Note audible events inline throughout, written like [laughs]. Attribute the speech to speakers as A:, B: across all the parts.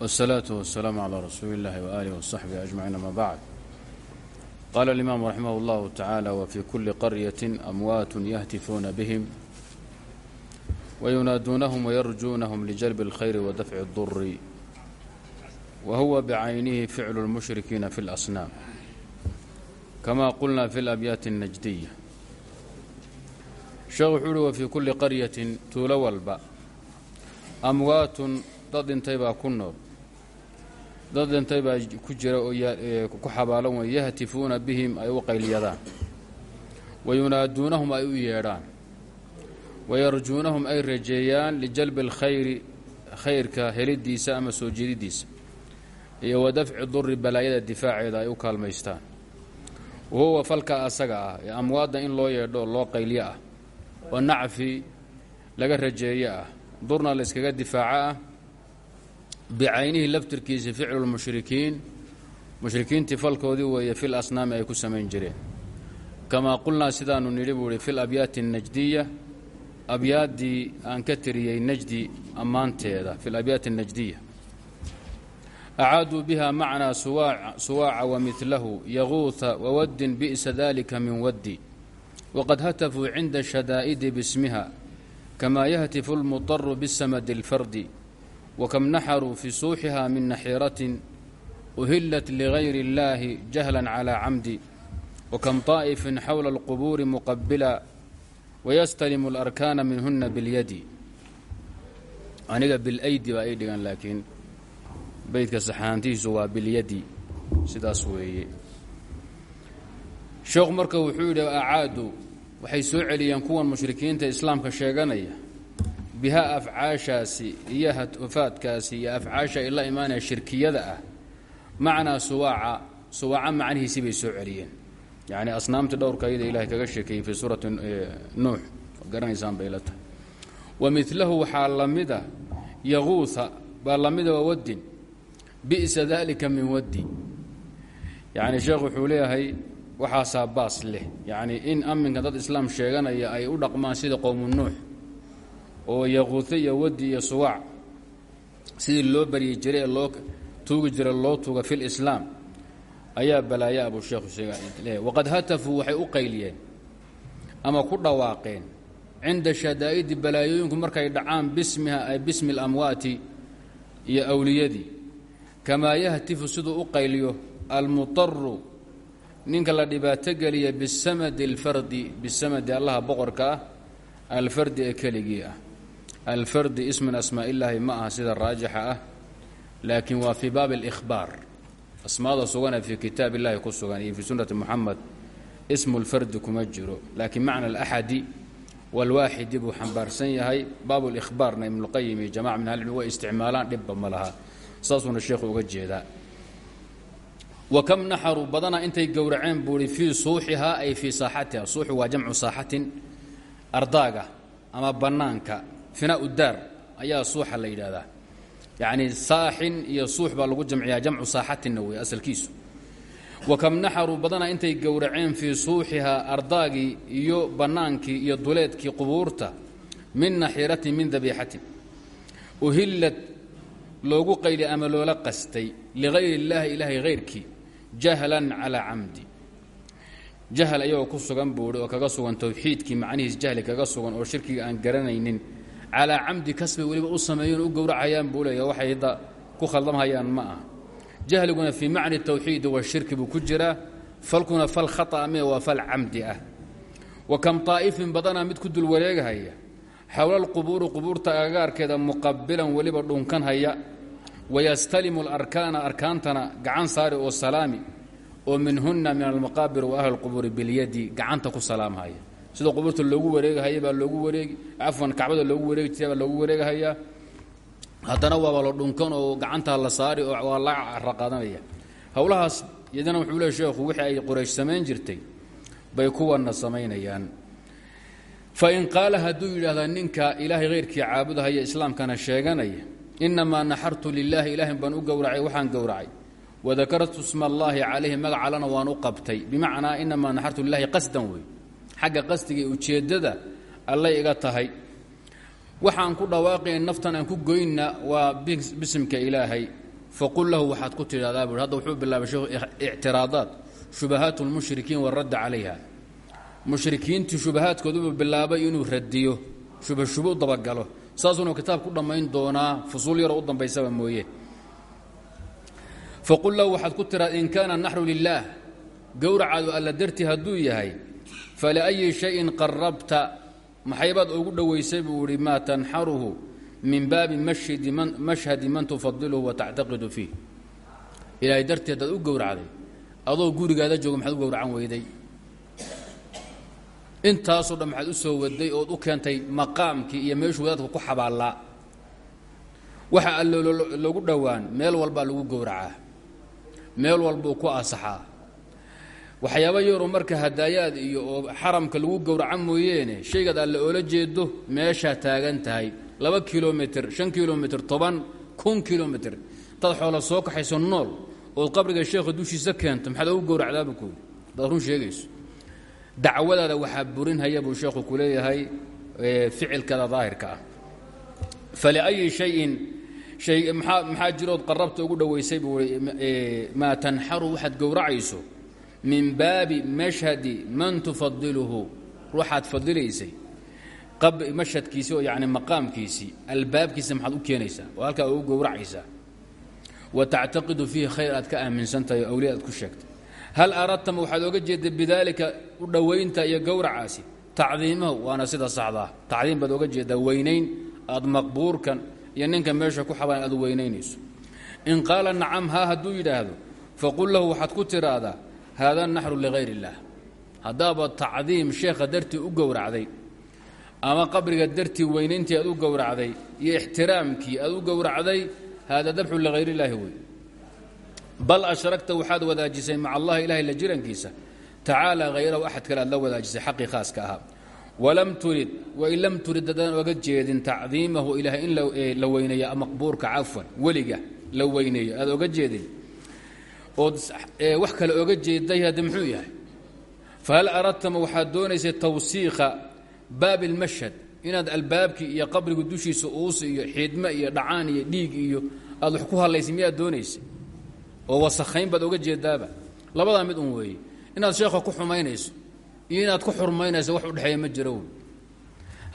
A: والصلاة والسلام على رسول الله وآله وصحبه أجمعين ما بعد قال الإمام رحمه الله تعالى وفي كل قرية أموات يهتفون بهم وينادونهم ويرجونهم لجلب الخير ودفع الضر وهو بعينه فعل المشركين في الأصنام كما قلنا في الأبيات النجدية sheekh wuxuu uhi wa fii kulli qaryatin tuulo walba amwaatun dad dhintay baa ku nool dad dhintay baa ku jira oo ku xabaalan way yahtifuuna bihim ay u qayliyadaan. Wa yunaaduunahum ay u yeedhaan. Wayarjuunahum ay rajeeyaan lijalbi alkhayri khayrka helidiisa ama soo jeedidiisa iyo wa dafci duri balaayada difaaceeda ay u kaalmaystaan. Wa falka asaga ah ee amwaadda in loo yeedho loo qaylyo ah oo nacfi laga rajeeye ah. Durna la yskaga difaaco ah bicaynihii laftirkiisa ficlu lmushrikiin mushrikiintii falkoodii weeye fil asnaami ay ku samayn jireen kamaa qulnaa sidaannu nidhi buu idhi fil abyaati annajdiya abyaaddii aan ka tiriyey najdi ammaanteeda fi labyaati annajdiya acaaduu biha macnaa suwaaca wamilahu yaquuta wawaddin bi'sa dalika min waddi waqad hatafuu cinda shadaa'idi bismiha kamaa yahtifu lmudaru bisamadi alfardi wakam naxaruu fi suuxiha min naxiiratin uhillat ligayri اllahi jahla calى camdi wakam طaa'ifin xawla اlqubuuri muqabila wayastalimu اlarkaana minhuna biاlyadi aniga bilaydi baa ii dhigan laakiin beydka saxaantihiisu waa bilyadi sidaas weeye sheekhu marka wuxuu yidhi acaadu waxay soo celiyeen kuwan mushrikiinta islaamka sheeganaya biha afcaashaasi iyo wafaadkaasi iyo afcaasha ay la imaanaya shirkiyada ah macnaa suwaaca suwaaca macnihiisii bay soo celiyeen. Yacni asnaamtii dhowrka ayada ilahay kaga sheekeeyey fii suurati nuux. Garanaysaan bay la tahay. Wa milahu waxaa la mida yaguuha baa la mida wawaddin bi'sa dalika min waddi. Yacni sheekh wuxuu leeyahay waxaasaa baas leh. Yacnii in amminka dad islaam sheeganaya ay u dhaqmaan sida qowmu nuux oo yaquuto iyo wadi iyo suwaac. Sidii loo baryi jiray loo tuugi jiray loo tuuga fi lislaam ayaa balaayo abuu sheekhu sheeg waqad hatafuu waxay u qayliyeen ama ku dhawaaqeen cinda shadaa'idi balaayooyinku markay dhacaan bismiha ay bismi اlamwaati iyo awliyadii. Kamaa yahtifu siduu u qayliyo almuطaru ninka la dhibaato geliya bisamadi alfardi bisamadi allaha boqorka ah alfardi ee keligii ah alfardi ismin asmaa illaahi ma aha sida raajixa ah laakiin waa fii baabi اlihbaar asmaada suganee fii kitaab illahi ku sugan iyo fii sunnati muxamed ismu lfardi kuma jiro laakiin macna alaxadi walwaaxidi buu xambaarsan yahay baabu lihbaarna ibnuqayim iyo jamaca min ahlicilmi way isticmaalaan dhibba ma laha saasuuna sheekhu uga jeedaa wakam naxaruu badana intay gowraceen buuhi fii suuxihaa ay fii saaxatiha suuxu waa jamcu saaxatin ardaaga ama bannaanka finaau daar ayaa suuxa la yidhaahdaa. Yacnii saaxin iyo suux baa lagu jamciyaa jamcu saaxatinna wey asalkiisu. Wakam naxaruu badana intay gowraceen fii suuxihaa ardaagii iyo bannaankii iyo duleedkii qubuurta min naxiiratin min dabiixatin. Uhillad loogu qayli ama loola qastay ligayri illaahi ilaahay hayrkii jahlan calaa camdi. Jahl ayagoo ku sugan buuhi oo kaga sugan towxiidkii macnihiis jahli kaga sugan oo shirkiga aan garanaynin calaa camdi kasbay weliba u sameeyeen u gowracayaan buu leeya waxay hadda ku khaldamhayaan ma aha jahliguna fii macni tawxiidi washirki buu ku jiraa falkuna fal khata mee waa fal camdi ah wa kam taa'ifin badanaa mid ku dul wareegahaya xowla alqubuuri qubuurta agagaarkeeda muqabilan weliba dhunkan haya wayastalimu alarkaana arkaantana gacan saari oo salaami oo minhunna min almaqaabir wa ahli lqubuuri bilyadi gacanta ku salaamhaya sida qubuurta loogu wareegahaya baa loogu wareegi cafwan kacbada loogu wareegi jiray baa loogu wareegahayaa haddana waaba la dhunkan oo gacantaa la saari oo waa la raqaadanaya howlahaas iyadana wuxuu leey sheekhu wixii ay qoraysh samayn jirtay bay kuwanna samaynayaan. Fain qaala hadduu yidhaahdaa ninka ilaahay hayrkii caabudahaya islaamkana sheeganaya inamaa naxartu lilaahi ilaahin baan u gowracay waxaan gowracay. Wadakartu sma allaahi calayhi magac waan u qabtay. Bimacnaa inamaa naxartu lilahi qasdan wey xagga qasdiga iyo ujeeddada allay iga tahay. Waxaan ku dhawaaqayn naftan aan ku goynna waa bisimka ilaahay. Faqul lahu waxaad ku tidhahdaa buui hadda wuxuu bilaabay sheekhu ictiraadaat shubahaat lmushrikiin waradda calayha. Mushrikiintii shubahaadkoodubuu bilaabay inuu radiyo shubha shubo u dabagalo saasuuna kitaab ku dhammayn doonaa fusuul yaroo u dambaysaba mooye. Faqul lahu waxaad ku tiraa in kaana naxru lilaah gowracaadu alla dartii hadduu yahay faliأyi shayin qarabta maxaybaad ugu dhowaysay buu ihi maa tanxaruhu min baabi mashhadi man tufadiluhu watactaqidu fiih ilaahay dartii haddaad u gowracday adoo gurigaada jooga maxaad gowracan weyday intaasoo dhan maxaad u soo waday ood u keentay maqaamkii iyo meeshuu wadaadka ku xabaallaa waxa allo lagu dhowaan meel walbaa lagu gowracaa meel walbuu ku asaxaa waxyaaba yaroo marka hadaayaad iyo xaramka lagu gowraca mooyeene shaygaad alle oola jeedo meeshaa taagan tahay. Laba kilomitr shan kilomitr toban kun kilomitr dad xoola soo kaxayso nool ood qabriga sheekha dushiisa keento maxaad ogu gowracdaaba kuuli hadaad run sheegayso. Dacwadaada waxaa burinhaya buu sheekhu ku leeyahay ficilkada daahirka ah. Faliأyi shayin hay maxaa maxaa jirood qarabta ugu dhowaysay buu maa tanxaru waxaad gowracayso min baabi mashhadi man tufadiluhu ruuxaad fadilaysay mashhadkiisii oo yani maqaamkiisii albaabkiisa maxaad u keenaysaa oo ugu gowracaysaa. Wa tactaqidu fiihi khayr ka aaminsantahay o awliya aad ku sheegtay. Hal aradtama waxaad oga jeeda bidaalika u dhowaynta iyo gowracaasi? Tacdiimahu waana sida saxdaa tacdiim baad oga jeedaa weynayn aad maqbuurkan iyo ninka meesha ku xabaan aad weynaynayso in qaala nacam haa hadduu yidhaahdo faqul lahu waxaad ku tiraahdaa haada naxru ligayr اllah haddaaba tacdiim sheekha dartii u gowracday ama qabriga dartii weynayntii aad u gowracday iyo ixtiraamkii aad u gowracday haada dabxu ligayr اllaahi wey bal ashragta waxaad wadaajisay maca allahi ilahay la jirankiisa tacaala hayrahu axad kale aad la wadaajisay xaqii khaaska ahaa walam turid wain lam turid haddaan oga jeedin tacdiimahu ilahay in la weyneeyo maqbuurka cafwan weliga la weyneeyo aad oga jeedin ood wax kale oga jeeday hadde muxuu yahay? Fahal aradtama waxaad doonaysay tawsiikha baabi اlmashhad inaad albaabkii iyo qabrigu dushiisa uusi iyo xiidme iyo dhacaan iyo dhiig iyo aad wax ku hadlaysay miyaad doonaysay? Oo wasakhayn baad oga jeedaaba. Labadaa mid un weeye inaad sheekha ku xumaynayso iyo inaad ku xurmaynayso wax udhexeeya ma jiro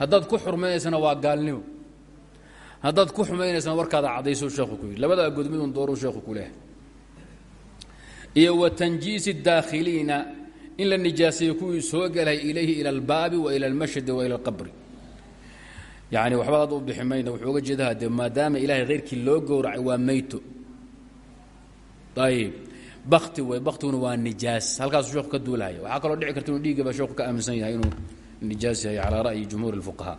A: haddaad ku xurmaynaysana waa gaalnimo haddaad ku xumaynaysana warkaada cadayso sheekhu ku yidhi. Labadaa good midun dooruu sheekhu ku leehay iyo wa tanjiisi daakhiliina in la nijaaseeyo kuwii soo gelay ilayhi ila albaabi wa ila almashhadi wa ila alqabri. Yani waxba ad u bixi mayna wuxuu jeedaa de maadaama ilahay khayrkii loo gowracay waa meyto ayib bakti wey baktiguna waa nijaas. Halkaasuu sheekhu ka duulahaya waxaa kaloo dhici karta inuu sheekhu ka aaminsan yahay inuu nijaas yahay calaa ra'yi jumhuur اlfuqahaa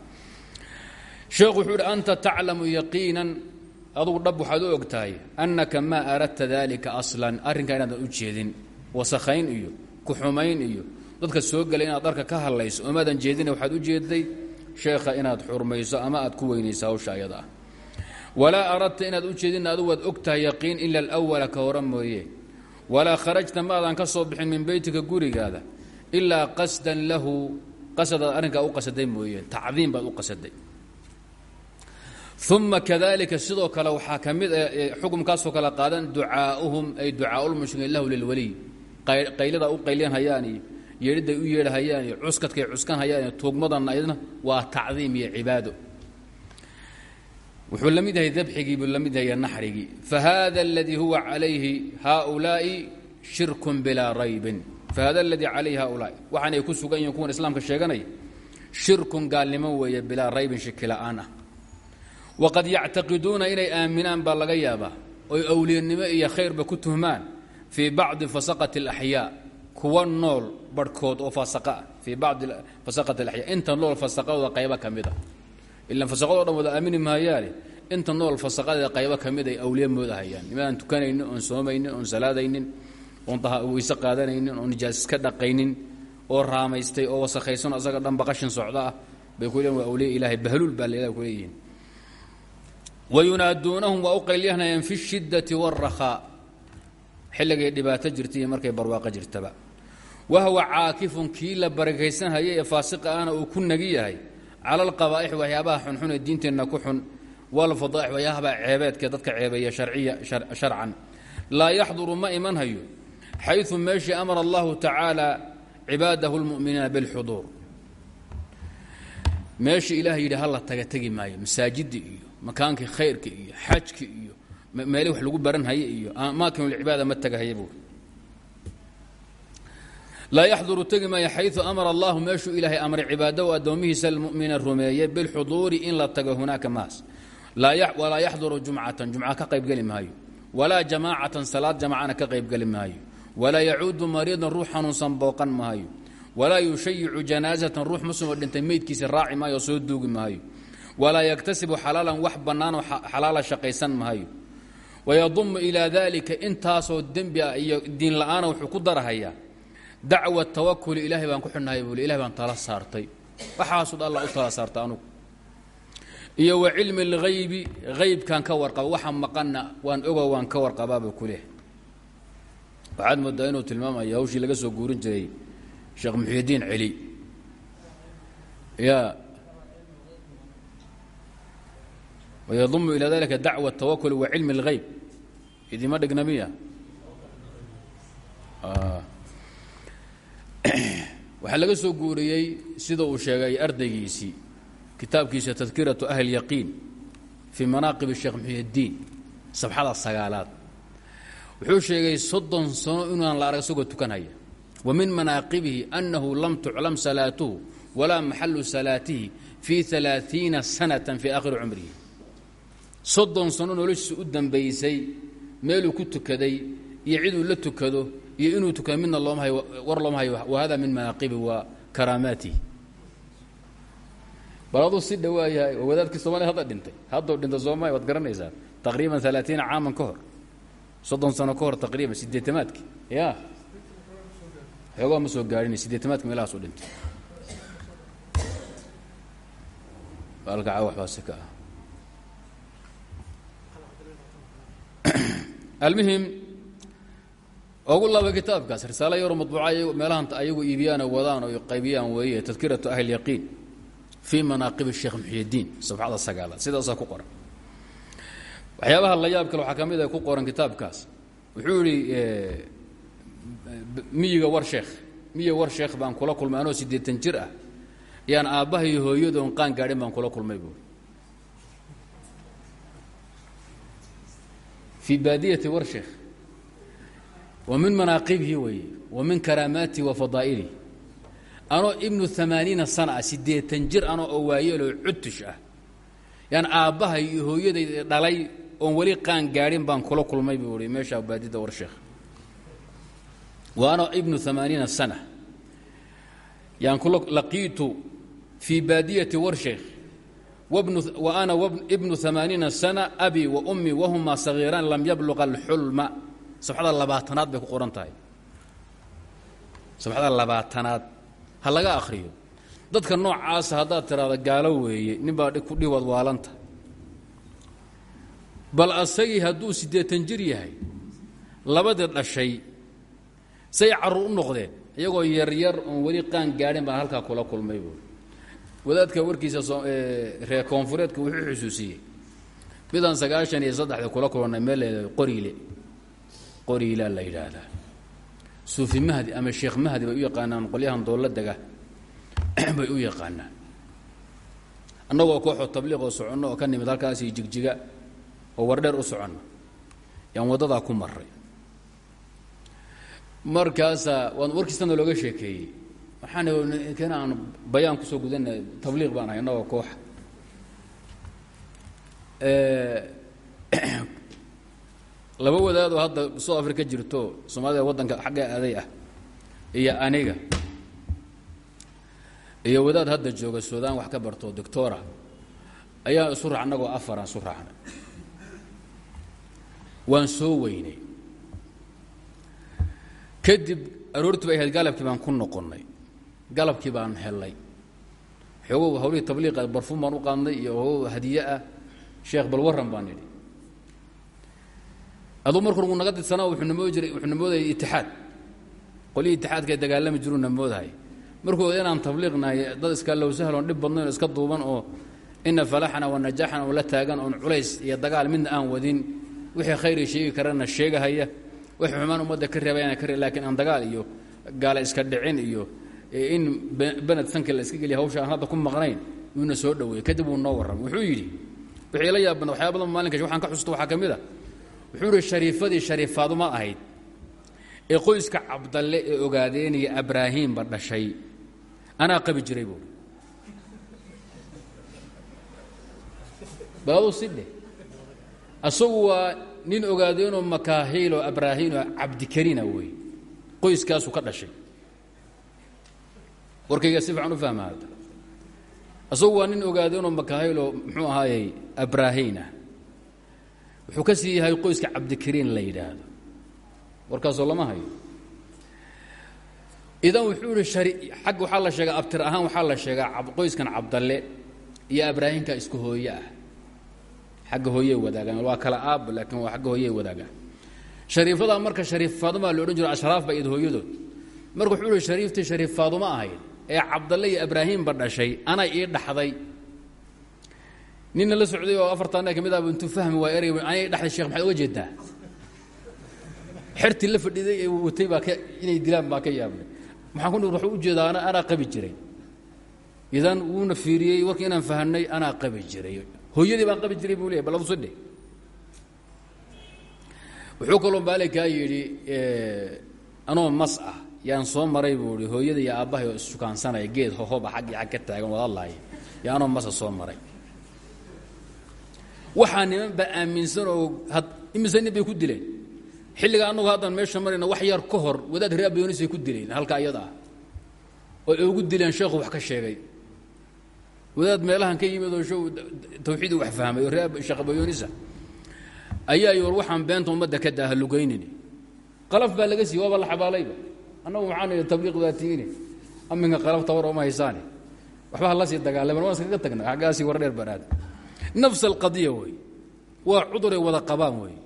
A: sheekhu wuxuu anta taclamu yaqiinan adugu dhab waxaad u og tahay annaka maa aradta dalika aslan arrinkaa inaadan u jeedin. Wasakhayn iyo ku-xumayn iyo dadka soo gelay inaad dharka ka hadlayso omaadan jeedina waxaad u jeeday sheekha inaad xurmayso ama aad ku weynayso hawsha ayada ah. Walaa aradta inaad u jeedin adugu waad og tahay yaqiin ila alwala ka hore mooye. Walaa kharajta maadan ka soo bixin min beytika gurigaada ilaa qasdan lahu qasadaad arrinkaa u qasaday mooye tacdiim baad u qasaday uma kadalika sidoo kale waxaa ka mid xukumkaasoo kale qaadan ducaauhum ay ducaaulmushrikiin lahu lilwaliy. Qayladaa u qayliyan hayaan iyo yeedhiday u yeedhahayaan iyo cuskadkay cuskan hayaan iyo tuugmadanna ayadna waa tacdiim iyo cibaado. Wuxuu la mid yahay dabxigii buu la mid yahay naxrigii. Fahada aladii huwa calayhi haulaai shirkun bilaa raybin. Fahada aladii calayhi haulaai waxaanay ku sugan yihiin kuwan islaamka sheeganaya shirkun gaalnimo weeye bilaa raybin shiki la'aan ah waqad yactaqiduuna inay aaminaan baa laga yaabaa oy awliyanimo iyo khayrba ku tuhmaan fii bacdi fasaqati alaxyaa kuwa nool barhkood oo fasaqa ah fii bacdi fasaqati alaxyaa inta nool fasaqadooda qaybo ka mid a ilan fasaqado dhan wada aamini maayaane inta nool fasaqadeeda qaybo ka mid ay awliya moodahayaan nimadaan tukanaynin oon soomaynin oon salaadaynin oon weyse qaadanaynin oon nijaas iska dhaqaynin oo raamaystay oo wasakhaysan asaga baqashin socda bay ku leeyihiin waa wayunaaduunahum waa u qaylyahnayaan fi shiddati wاlrakhaa xilligay dhibaato jirta iyo markay barwaaqo jirtaba wahwa caakifun kii la barakaysanhaya ee faasiqa ahna uu ku nagi yahay cala alqabaa'ix waxyaabaha xunxun ee diinteenna ku xun walfadaaix waxyaahabaa ceebeedkee dadka ceebeeya sharciya sharcan laa yaxduru ma iman hayo xayu meeshii amara allahu tacaala cibaadahu lmu'miniina bilxuduur meeshii makaankii khayrka iyo xajka iyo meelii wax lagu baran haye iyo maakinulcibaada ma tagahaya buuri laa yaxduru tegi maayo xayu amara allahu meeshuu ilaahay amray cibaadahu addoomihiisa almumina rumeeye bilxuduuri in la tago hunaaka maas. Walaa yaxduru jumcatan jumca ka qaybgeli maayo. Walaa jamaacatan salaad jamacana ka qaybgeli maayo. Walaa yacuudu mariidan ruux xanuunsan booqan maayo. Walaa yushayicu janaasatan ruux muslimoo dhintay meydkiisa raaci maayo soo duugi maayo walaa yaktasibu xalaalan wax bannaanoo xalaala shaqaysan maayo. Wayadumu ilaa dalika intaasoo dembi ah iyo diin la'aana wuxuu ku darahayaa dacwa tawakuli ilaahay baan ku xidhnahay buuli ilahay baan tala saartay. Waxaasud allah u tala saartay anugu. Iyo wa cilmi اlghaybi haybkaan ka warqaba waxa maqanna waan ogo waan ka warqabaaba kuleh waxaad moodaa inuu tilmaamaya hawshii laga soo guurin jiray sheekh muxyidiin celi. Ya ilaa dalika dacwa tawakuli wa cilmi اlghayb idima dhigna miya waxaa laga soo guuriyey sida uu sheegay ardaygiisii kitaabkiisa tadkiratu ahli yaqiin fii manaaqib sheekh muxyidiin sabxada sagaalaad wuxuu sheegay soddon sano inaan la arag isagoo tukanhaya wa min manaaqibihi annahu lam tuclam salaatuhu walaa maxalu salaatihi fii alaaiina sanatan fii aakhiri cumrihi soddon sano noloshiisa u dambaysay meeluu ku tukaday iyo ciduu la tukado iyo inuu tukado midna looma hayo war looma hayo wa hada min manaaqibi wa karaamaatihi bal aduu si dhawaayahay oo wadaadkii soomaliya hadda dhintay hadduu dhinta soomaliya waad garanaysaa taqriiban alaaiina caaman ka hor soddon sano ka hor taqriiban sideetamaadkii ya xoogaa ma soo gaadhin sideetamaadki meelahaasuu dhintay. Alkaca waxbaa si ka ah almuhim ogu laba kitaabkaas risaalo yaro madbuuca meelahan ayagu iibiyaano wadaan oo qaybiyaan weeye tadkiratu ahli yaqiin fii manaaqib sheekh muxyidiin sabxada sagaalaad. Sidaasaa ku qoran. Waxyaabaha la yaab kale waxaa ka mid a ku qoran kitaabkaas. Wuxuu yidhi miyiga war sheekh miyiga war sheekh baan kula kulmay anoo siddeetan jir ah yaan aabbaha iyo hooyada oon qaan gaadhin baan kula kulmay buuri fii baadiyati war sheekh wa min manaaqibihi weeye wa min karaamaatihi wa fadaa'ilihi. Anoo ibnu amaaniina sana ah siddeetan jir anoo oo waayeeloo cutush ah. Yaan aabbaha iyo hooyaday dhalay oon weli qaan gaadhin baan kula kulmay buu i meeshaa baadida war sheekh. Wa anoo ibnu amaaniina sana yaan laqiitu fii baadiyati war ibnu amaaniina sana abi wa ummi wahumaa sagiiraan lam yabluqa alxulma sabxada labaatanaad bay ku qoran tahay sabxada labaatanaad ha laga akhriyo dadka noocaasa haddaad tiraahda gaalo weeye nin baa ku dhiwaad waalanta bal asagii hadduu siddeetan jir yahay labadii dhashay say carruur u noqdeen iyagoo yaryar oon weli qaan gaadhin baan halkaa kula kulmay wadaadka warkiisa reer koonfureedka wuxuu xusuusiyey. Midaan sagaashan iyo saddexda kula kulannay meel qoriile. Qoriilaa la yidhaahdaa. Suufi mahdi ama sheekh mahdi bay u yaqaanaan qolyahan doolla dega [clears throat] bay u yaqaanaan. Annagoo kooxoo tabliiqoo soconno oo ka nimid halkaasii jigjiga oo wardheer u soconna yaan waddadaa ku maray markaasaa waan warkiisana looga sheekeeyey waxaan kana aan bayaan ku soo gudanna tabliiq baan ahay annagoo kooxa laba wadaadoo hadda south africa jirto soomaalida waddanka xagga aday ah iyo aniga iyo wadaad hadda jooga suudaan wax ka barto doctora ayaa isu raac annagoo afaraan isu raacnay soo weynay kadib aroortii bay ahayd baan ku noqonnay galabkii baan helay. Xoogow hawlihii tabliiqa barfuum baan u qaadnay iyo hoogow ah sheekh bal warran baan idhi aduu markuu nagu naga didsanaa wuxuu namoodi jiray wuxuu namoodayay itixaad. Qolyihii itixaadka dagaalami jiruu namoodahay. Markuu inaan tabliiqnahay dad iska low sahloon dhib badnayn oo iska duuban oo ina falaxna wanajaxna oo la taagan oon culays iyo dagaal midna aan wadin. Wixii khayri sheegi karana sheegahaya. Wixii xumaan ummadda ka reebayana ka lakiin aan dagaal iyo gaala iska dhicin iyo in bened sanka la iska geliya hawsha aan hadda ku maqnayn yuuna soo dhoweeyey. Kadib wuu noo warramay. Wuxuu yidhi wixii la yaab badna waxyaa badan maalinka waxaan ka xusuusta waxaa ka mid a wuxuu yidhi shariifadii shariifaaduma ahayd. Ee qoyska cabdalle ee ogaadeenaya abraahiimba dhashay. Anaa qabi jiray buui baadu sidhe asagu waa nin ogaadeenoo makaahiiloo abraahiinoo cabdikarina wey qoyskaasuu ka dhashay warkayga si fiican u fahma hadda asagu waa nin ogaadeenoo makaahiiloo muxuu ahaayey abraahiinah wuxuu ka sii yahay qoyska cabdikariin la yidhaahdo. Warkaasoo lama hayo. Idan wuxuu ihi xag waxaa la sheegaa abtir ahaan waxaa la sheegaa qoyskan cabdalle iyo abraahinka isku hooye ah. Xagga hooyey wadaagaan waa kala aab laakiin waa agga hooyey wadaagaan. Shariifadaa marka shariif faaduma la odhan jiro ashraaf ba id hooyadood marka wuxuu ihi shariiftii shariif faaduma ahayd ee cabdalle iyo abraahiimba dhashay anay ii dhaxday. Ninna la socday oo afartaana ka mid ahba intuu fahmi waa erey anay dhaxday sheekh maxaad uga jeedaa xertii la fadhiday ee watay baa inay dilaan baa ka yaabnay. Maxaan ku wuxuu u jeedaa ana anaa qabi jiray. Idan wuuna fiiriyey warkii inaan fahanay anaa qabi jiray. Hooyadii baan qabi jiray buu leeyay bal adusidhe wuxuu kaloo maalinkaa yidhi anoo mas ah yaan soo maray buu ihi hooyada iyo aabbahay oo issukaansanaya geed hohoba xaggii xag ka taagan wadalaaya yo anoo masa soo maray. Waxaa niman baa aaminsan oo imise nin bay ku dileen. Xilliga annagu haddaan meesha marayna wax yar ka hor wadaad reer abayonisay ku dileen halka iyada ah. Oo ay ugu dileen sheekhu wax ka sheegay. Wadaad meelahan ka yimid oo tawxiidii wax fahmay oo reer sheekh abayonisa ayaa y war waxaan beenta ummadda ka daaha lugaynini qalaf baa laga siiy waaba la xabaalayba annagu maxaan idhi tabliiq baa tiini. Aminka qalaf tabar ooma haysaane waxba ha la sii dagaalaman waan iskaga tagna xaggaasii war dheer banaad nafs alqadiya wey waa cuduray wada qabaan wey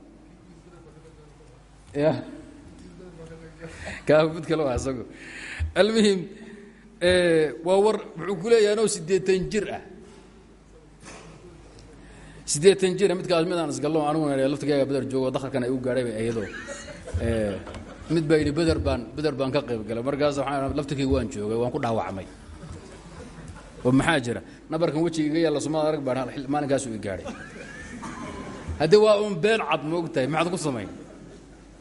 A: ya kaa mid kale waa isago almuhim waa war wuxuu ku leeyahay anoo siddeetan jir ah. Siddeetan jira midkaas midaan isgallo aniguna laftigaaga beder joogo dakharkan ay u gaadhay bay ayadoo mid baa yidhi beder baan beder baan ka qayb galay markaas waxaan laftirkayga waan joogay waan ku dhaawacmay. Oo maxaa jira? Nabarkan wejiga iga yaalla somaad arag baan maalinkaasu i gaadhay. Haddii waa uun been cad ma og tahay maxaad ku samayn?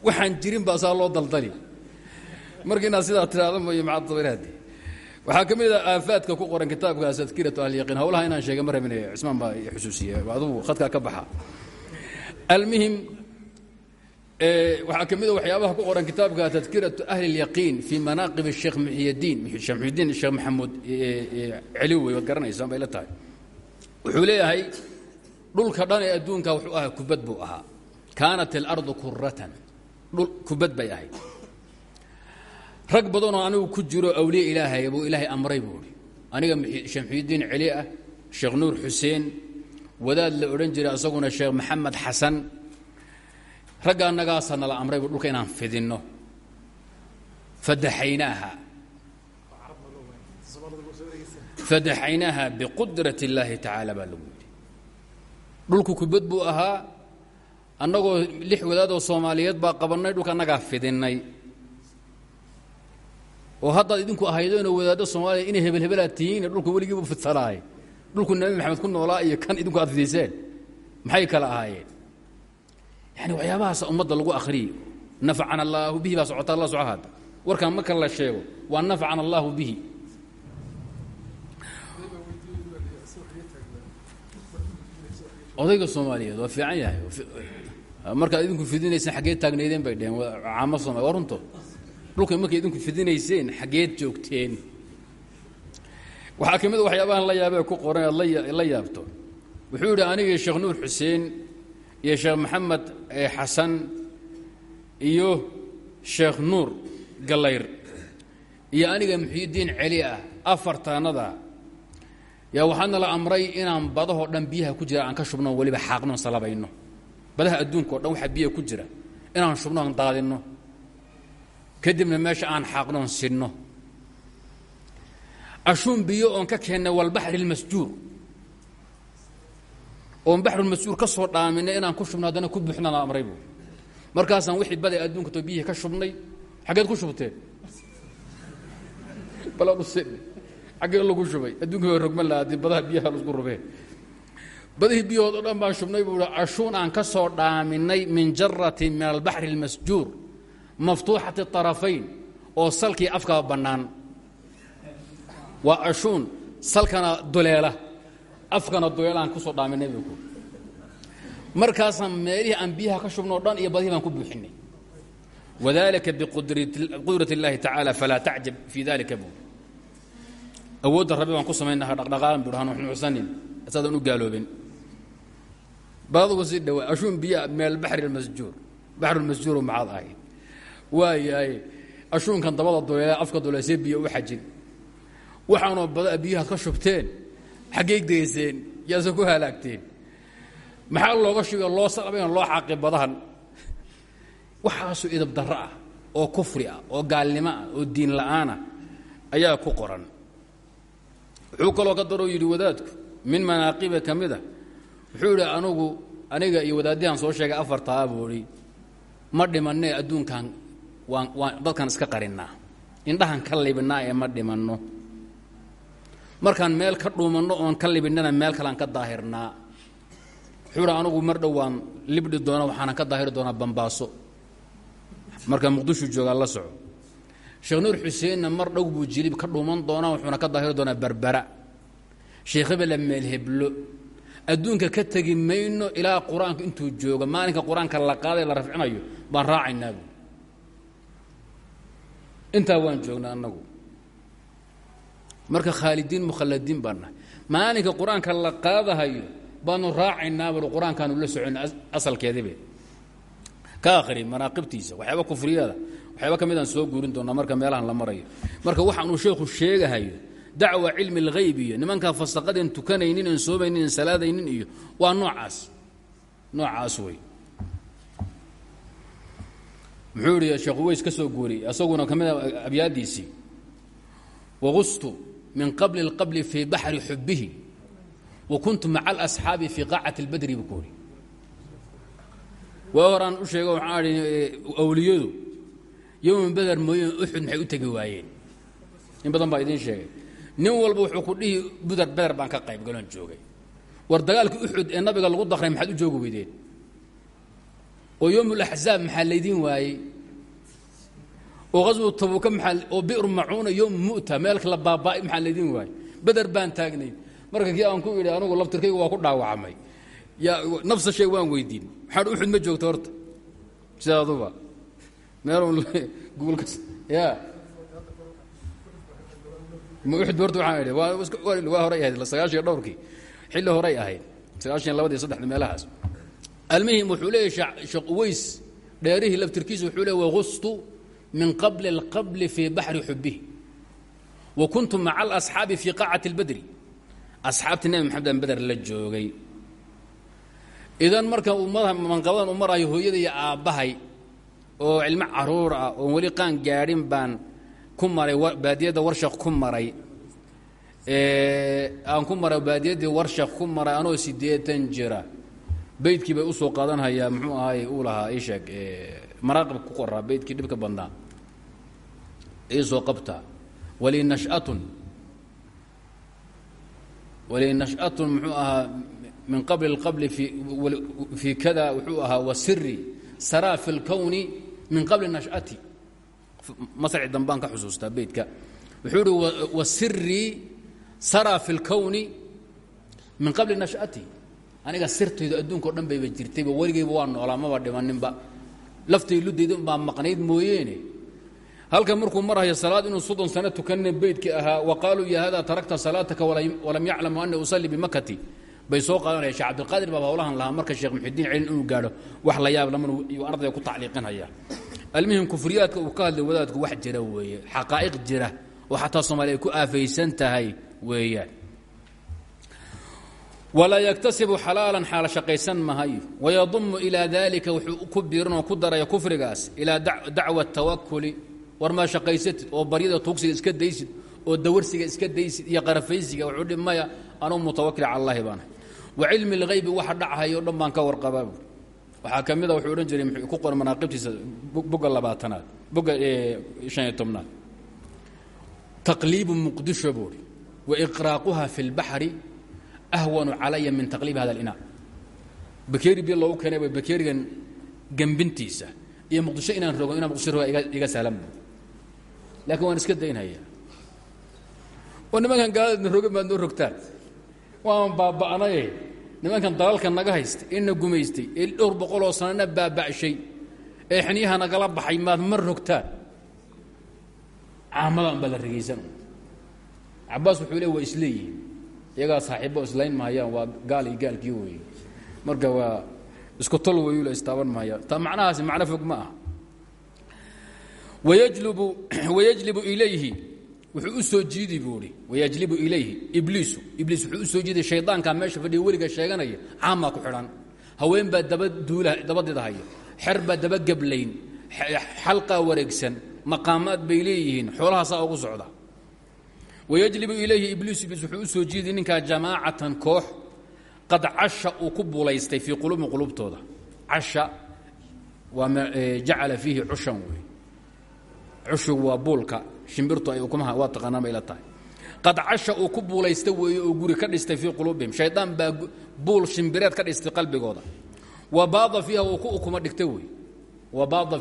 A: Waxaan jirin baa saa loo daldali. Marka inaad sidaa tiraahdo mooye maxaad sabiraade waxaa ka mid a aafaadka ku qoran kitaabkaas tadkiratu ahliyaqiin hawlaha inaan sheega ma rabin cismaan baa xusuusiye adugu khadkaa ka baxa. Almuhim waxaa ka mid a waxyaabaha ku qoran kitaabka tadkiratu ahli اlyaqiin fii manaaqib sheekh muxiyadiin sheekh muxiyadiin sheekh maxamuud celi wey waad garanaysaan bay la tahay. Wuxuu leeyahay dhulka dhan ee adduunka wuxuu ahaa kubad buu ahaa. Kaanat اlardu kuratan dhul kubad bay ahayd. Rag badanoo anigu ku jiro awliye ilaahay buu ilaahay amray buu aniga sheekh muxiyadiin celi ah sheekh nuur xuseen wadaad la odhan jiray isaguna sheekh maxamed xasan ragga annagaasa nala amray buu dhulka inaan fidinno. Fadaxaynaaha fadaxaynaaha biqudrat اllaahi tacaala baa lagu yidhi. Dhulku kubad buu ahaa. Annagoo lix wadaadoo soomaaliyeed baa qabannay dhulka annagaa fidinnay. Oo haddaad idinku ahaydeenoo wadaaddo soomaaliya inay hebel hebelaad tihiin dhulku weligiibu fidsanaay dhulku nabi maxamed ku noolaa iyo kan idinku aad fidayseen maxay kala ahaayeen yani waxyaabahaas ummadda lagu akhriyi nafcana allaahu bihi baa socota la soco marka la sheego waa nafcana allaahu bihi. Odayga soomaaliyeed waa fiican yahay. Markaad idinku fidinayseen xaggeed taagnaydeen bay dheheen. Caamo soomaliya waa runtood dhulka markay idinku fidinayseen xaggeed joogteen. Waxaa ka mid a waxyaabahan la yaabee ku qoran la yaabto. Wuxuu yidhi sheekh nuur xuseen iyo sheekh maxamed xasan iyo sheekh nuur gallayr. Iyo aniga muxiidiin celi ah afartaanada. Yaa waxaana la amray inaan badahoo dhan biyaha ku jira aan ka shubno weliba xaaqno salabayno. Badaha adduunka o dhan waxaa biyaha ku jira inaan shubno aan daadinno. Kadibna meesha aan xaaqnoon sinno. Ashuun biyo oon ka keennay walbaxri lmasjuur oon baxrulmas-uur ka soo dhaaminay inaan ku shubno haddana ku buuxnana amray buu. Markaasaan wixii baday adduunka to biyihii ka shubnay. Xaggeed ku shubteen aggee lagu shubay. Adduunka waa rogman laha adii badaha biyaha lasku rubee badihii biyahood o dhan baan shubnay buu i cashuun aan ka soo dhaaminay min jaratin min albaxri اlmasjuur maftuuxati طarafayn oo salkii afkaa bannaan. Waa ashuun salkana duleela afkana duleelaan ku soo dhaaminay bu markaasaan meelihii aan biyaha ka shubnoo dhan iyo badihii baan ku buuxinay wadalika biqudrat اllahi tacaala falaa tacjab fii dalika bu. Awoodda rabbi baan ku samaynaha dhaqdhaqaalan bu hanu nuucsanin saadaan u gaaloobin. Badadugu si dhawa ashuun biya meel baxri اlmasjuur baxrulmasjuuru maxaad ahayd waayahay ashuunkan dabada duleele afka duleesee biyo u xajin. Waxaanoo bada biyahaad ka shubteen xaggey geyseen yaase ku halaagteen. Maxaa looga shubay loo salbayn loo xaqi badahan? Waxaasoo idab darro ah oo kufri ah oo gaalnimo ah oo diin la'aanah ayaa ku qoran. Wuxuu kaloo ka daroo yidhi wadaadku min manaaqiba ka mid a wuxuu yidhi anugu aniga iyo wadaaddihan soo sheegay afartaa buuhi ma dhimanee adduunkan waan waan dadkan iska qarinnaa indhahan ka libinnaa ee ma dhimanno markaan meel ka dhuumanno oon ka libinnana meel kalean ka daahirnaa. Wuxuu idhi anugu mar dhow waan libdhi doona waxaanan ka daahiri doonaa bambaaso. Marka muqdishu joogaa la soco. Sheekh nuur xuseenna mar dhow buu jilib ka dhuuman doonaa wuxuuna ka daahiri doonaa berbera. Sheekh hebela meel heblo. Adduunka ka tegi mayno ilaa qur'aanku intuu joogo maalinka qur'aanka la qaaday la rafcinayo baan raacaynaa bu intaa waan joognaa annagu marka khaalidiin mukhalladiin baan nahay. Maalinka la qaadahayo baanu raacaynaa bal qur'aankaanu la socon asalkeedibe ka akhri manaaqibtiisa waxyaaba kufriyada waxyaaba ka midaan soo guurin doonaa marka meelahan la marayo. Marka waxaanuu sheekhu sheegahayo dacwa cilmi اlhayb iyo nimankaa fasaqadeen tukanaynin en soomaynin en salaadaynin iyo waa noocaas noocaas wey muxuu ihi sheekh uweys soo guuriyey asaguna ka mida abyaadiisii wagustu min qabli اlqabli fii baxri xubihi wa kuntu maca alasxaabi fii qaacati اlbadri buu ku uri waa horaan u sheego waxaan idhi awliyadu yowma beder mooyeen uxud maxay u tegi waayeen in badan baa idiin sheegay nin walba wuxuu ku dhihi budar beder baan ka qayb galoon joogay war dagaalkii uxud ee nabiga lagu daqray maxaad u joogi weydeen oo yowm اlaxzaab maxaa laydiin waayey Oo qaswatu tabuuka maaa oo bi'ru macuuna yowm mu'ta meelka la baabaa'i maxaa laydiin waayey beder baan taagnay. Marka kii aan ku idhi anugu laftirkayga waa ku dhaawacmay. Nafsa sheeg waan weydiin. Maxaa uxud ma joogto horta? Sidaaduba meelun guulka ya. Ma uxud horta waxaan idhi waa waa horay ahayd sagaashiyo dhowrkii. Xilli horay ahayd. Sagaashan labadii saddexda meelahaas. Almuhim wuxuu leeyahy sheekh uweys dheerihii laftirkiisa wuxuu leey wagustu min qabli اlqabli fii baxri xubihi wa kuntu maca alasxaabi fii qaacati اlbadri asxaabtii nebi maxamed aan beder la joogay. Idan marka ummada manqabadan u marayo hooyada iyo aabbahay oo cilmo carruur ah oon weli qaan gaadhin baan ku maray baadiyadda warshaq ku maray aan ku maray baadiyaddii warshaq ku maray anoo siddeetan jira. Beydkii bay u soo qaadanhayaa muxuu ahaay uu lahaa ii sheeg maraaqib ku qoraa beydkii dhibka badnaa iisoo qabtaa wali nashatun wali nashatun muxuu ahaa min qabli اlqabli fii kada wuxuu ahaa wasiri saraa fi اlkowni min qabli nashati masrci dambaan ka xusuustaa beydka wuxuu ihi wasirii saraa fi اlkowni min qabli nashati aniga sirtaydu adduunka o dhan bayba jirtayba weligayba waa noolaa maba dhimaninba laftay ludayda baa maqnayd mooyeene. Halkan markuu marhayo salaad inuu soddon sano tukanna beydkii ahaa wa ya hada tarakta salaataka walam yaclamu ani usalli bimakati bay soo qaadanaya shekh cabdilqaadir baa hawlahan lahaa. Marka sheekh muxidiin celin inuu gaadho wax la yaab laman iyuu ardayga ku tacliiqinaya. Almuhim kufriyaadka ka hadlay wadaadku wax jira weeye. Xaqaa'iq jira. Oo xataa soomaaliya ku aafaysan tahay weeyaan walaa yaktasibu xalaalan xaal shaqaysan mahayo wayadumu ilaa daalika wuxuu ku biirinoo ku daraya kufrigaas ilaa dacwa tawakuli war maa shaqaysatid oo baryada tuugsiga iska daysid oo dawarsiga iska daysid iyo qarafaysiga wuxuu dhi maya anuu mutawakil cala allahi baana wa cilmi lhaybi waxa dhachayo o dhan baan ka warqabaa buui waxaa ka mida wuxuu odhan jiray ku qoran manaaqibtiisa bogga labaatanaad bogga shan iyo tobnaad taqliibu muqdisho buuri wa iqraaquha fi lbaxri ahwanu calaya min taqliib hada اlina bakeeri bi loogu keenay ba bakeerigan gembintiisa iyo muqdisho inaan rogo inaan muqdisho roga iga sahlan bu laakiin waan iska daynhaya oo nimankan gaaladna rogan baad noo rogtaan. Waan baaba'naye nimankan dalalka naga haysta ina gumaystay ee dhowr boqoloo sanana baaba'shay. Ee xiniyaha nagala baxay maad mar rogtaan. Caamadan baa la rigaysan cabaas wuxuu le waa isleeyihin iyagaa saaxiibbo islayn mahayaan waa gaal iyo gaalkii weeye marka waa isku tol weyu la istaaban mahayaan ta macnahaasi macno fog ma aha. Wayajlibu wayajlibu ilayhi wuxuu u soo jiidi buu i wayajlibu ilayhi ibliisu. Ibliis wuxuu u soo jiiday shaydaankaa meesha fadhiya weliga sheeganaya. Caamaa ku xidhan. Haween baa daba duula dabadidahaya xer baa daba geblayn. Xalqaa wareegsan. Maqaamaad bay leeyihiin. Xoolahaasaa ugu socda wayajlibu ilayhi ibliisu ibliis wuxuu u soo jiiday ninkaa jamaacatan koox qad casha uu ku bulaystay fii quluubin qulubtooda casha waa jacala fiihi cushan wey cushigu waa buulka shimbirtu ay ukumaha waa taqaanaan bay la tahay qad casha uu ku buulaysta weeye oo guri ka dhistay fii quluubihim shaydaan baa buul shimbireed ka dhistay qalbigooda wa baada ku ukuma dhigta wey wa baada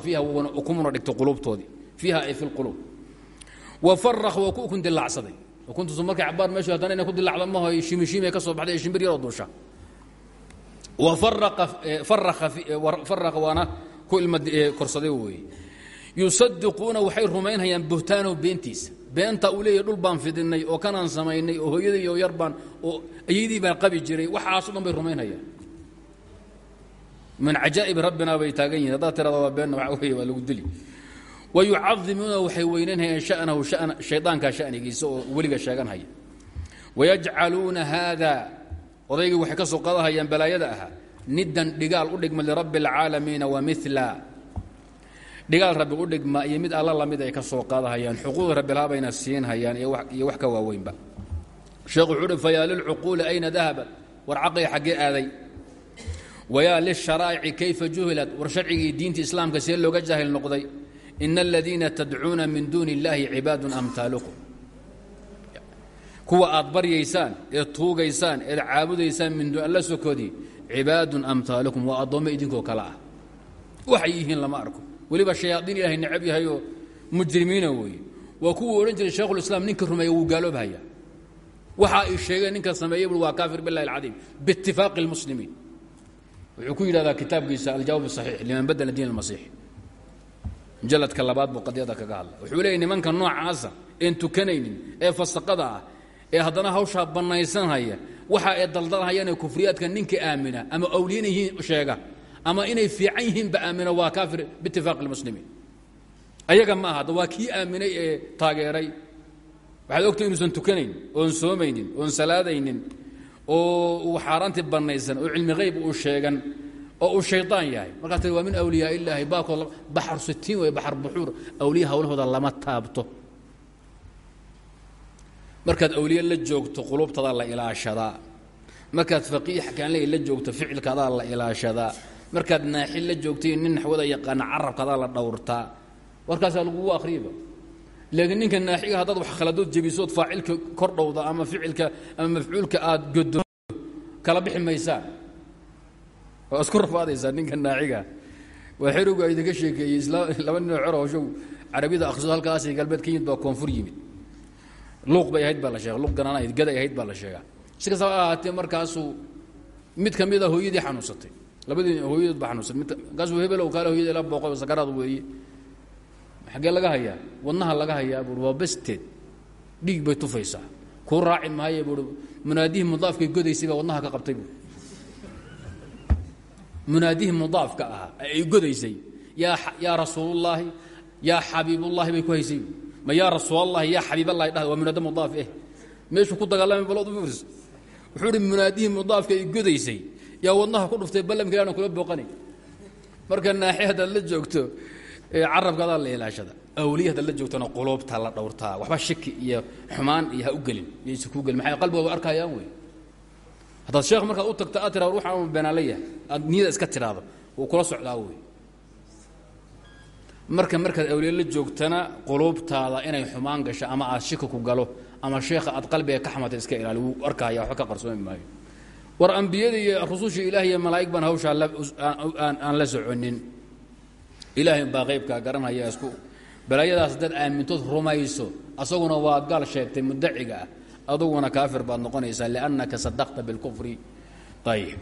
A: wa farakh waa ku ukun dilaacsaday ukuntusu markay cabaar meeshu haddana inay ku dilacda maho shimishimay ka soo baxday ee shimbir yaroo duusha. Wa farakha waana ku ilma korsaday weeye yusadiquuna waxay rumaynhayaan buhtaanow beentiisa beenta uu leeyahy dhul baan fidinay oo kanaan samaynay oo hooyadii oo yar baan oo ayadii baan qabi jiray waxaaso dhan bay rumaynhayaan min cajaa'ibi rabbina bay taagan yihiin haddaad tirada waa beenna waxa wey waa lagu dili wa yucadimuuna waxay weynaynhayaan shanahu shaydaankaa shanigiisa oo weliga sheeganhaya wayajcaluuna haada odaygii waxay ka soo qadahayaan balaayada ahaa nidan dhigaal u dhigma lirabbi rabbi u dhigma iyo mid alla la mid ay ka soo qaadahayaan xuquuqda rabbilaha bayna siinhayaan iyo wax ka waaweynba sheekhu wuxuu uhi fayaa lilcuquuli ayna dahabat war caqliga xaggee aaday wayaa lisharaa'ici kayfa juhilat war sharcigii diinta islaamka see looga jaahil noqday ina aladiina tadcuuna min duuni اllahi cibaadun amhaalukum kuwa aad baryaysaan eed tuugaysaan eed min duun alla sokoodii cibaadun amhaalukum waa addoommo idinkoo kale waxay yihiin lama arko weliba shayaaiin ilahay necab yahayoo mujrimiina weeye waa kuwuu odhan jiray shaekhulislaam ninka rumeeya wuu gaaloobhaya waxa ay sheegeen ninka sameeyey waa kaafir billahi alcadiim biitifaaqi اlmuslimiin wuxuu ku yidhahdaa kitaabkiisa aljawaab saxiix liman badla diin almasiix mujaladka labaad buu qadiyada kaga hadla wuxuu leeyay nimanka noocaasa een tukanaynin ee fasaqada ah ee haddana hawshaa bannaysanhaya waxa ay daldalhayaan ee kufriyaadka ninka aamina ama awliyan yihiin sheega ama inay fiican yihiinba aamina waa kaafir biitifaaqi اlmuslimiin ayaga ma aha waa kii aaminay ee taageeray. Waxaad ogtay inuusan tukanayn oon soomaynin oon salaadaynin oo uu xaaraantii bannaysan oo cilmi hayb uu sheegan oo uu shaydaan yahay. Markaas waa min awliyaa illaahi baabkood baxar sitiin wey baxar buxuur. Awliya hawlahooda lama taabto. Markaad awliye la joogto qulubtadaa la ilaashadaa markaad faqiih kaanley la joogto ficilkaadaa la ilaashadaa markaad naaxi la joogtay nin naxwada yaqaana carabkaadaa la dhowrtaa warkaasaa lagugu akriyaba laakiin ninka naaxiga haddaad wax khaladood jebisood faacilka kor dhowda ama ficilka ama mafcuulka aad godo kala bixi maysaan waa isku rafaadaysaa ninka naaxiga waa xerowga idinka sheekeeyey laba ninoo cor hawshow carabiyada akhriso halkaasi galbeed ka yimid baa koonfur yimid. Luuq bay ahayd baa la sheega luuq ganaan ahayd gaday ahayd baa la sheegaa si kastaba ahaatee markaasuu mid ka mid a hooyadii xanuunsatay. Labadii hooyadood baa xanuunsatay. Mid markaasuu hebelow kaale hooyada ila booqo sakaraad weeye. Xaggee laga hayaa wadnaha laga hayaa buui waa basteed dhiig bay tufaysaa. Kuu raaci maaye buui munaadihii mudaafkay godaysay baa wadnaha ka qabtay buui munaadihii mudaafka ahaa ay godaysay. Yaa rasuulullaahi yaa xabiibullaahi bay ku haysay. Ma yaa rasuulallahi yaa xabiiballahi dhah waa munaado mudaaf eh. Meeshuu ku dagaalamay balood ufirs wuxuu uhi munaadihii mudaafka ay godaysay. Yaa wadnaha ku dhuftay ballamka ilaana kula booqanay. Marka naaxi haddaad la joogto carabkaadaa la ilaashada awliya haddaad la joogtona quluubtaa la dhowrtaa waxba shiki iyo xumaan iyo ha u gelin isu kuu gelin. Maxay qalbigooda arkayaan wey haddaad sheekh markaad u tagto aad beenaala yahay aad niyada iska tidhaahdo wuu kula socdaa wey marka markaad awliye la joogtana quluubtaada inay xumaan gasho ama aad shika ku galo ama sheekha aad qalbiga ka xamatay iska ilaali wuu arkaya waxba ka qarsoomi maayo. War ambiyada iyo rususha ilaah iyo malaa'ig baan hawshaa aan la soconin ilaahay baa qaybkaa garanhaya isku. Balaayadaas haddaad aamintood rumayso asaguna waa gaal sheegtay mudaciga ah aduguna kaafir baad noqonaysaa liannaka sadaqta bilkufri. Ayib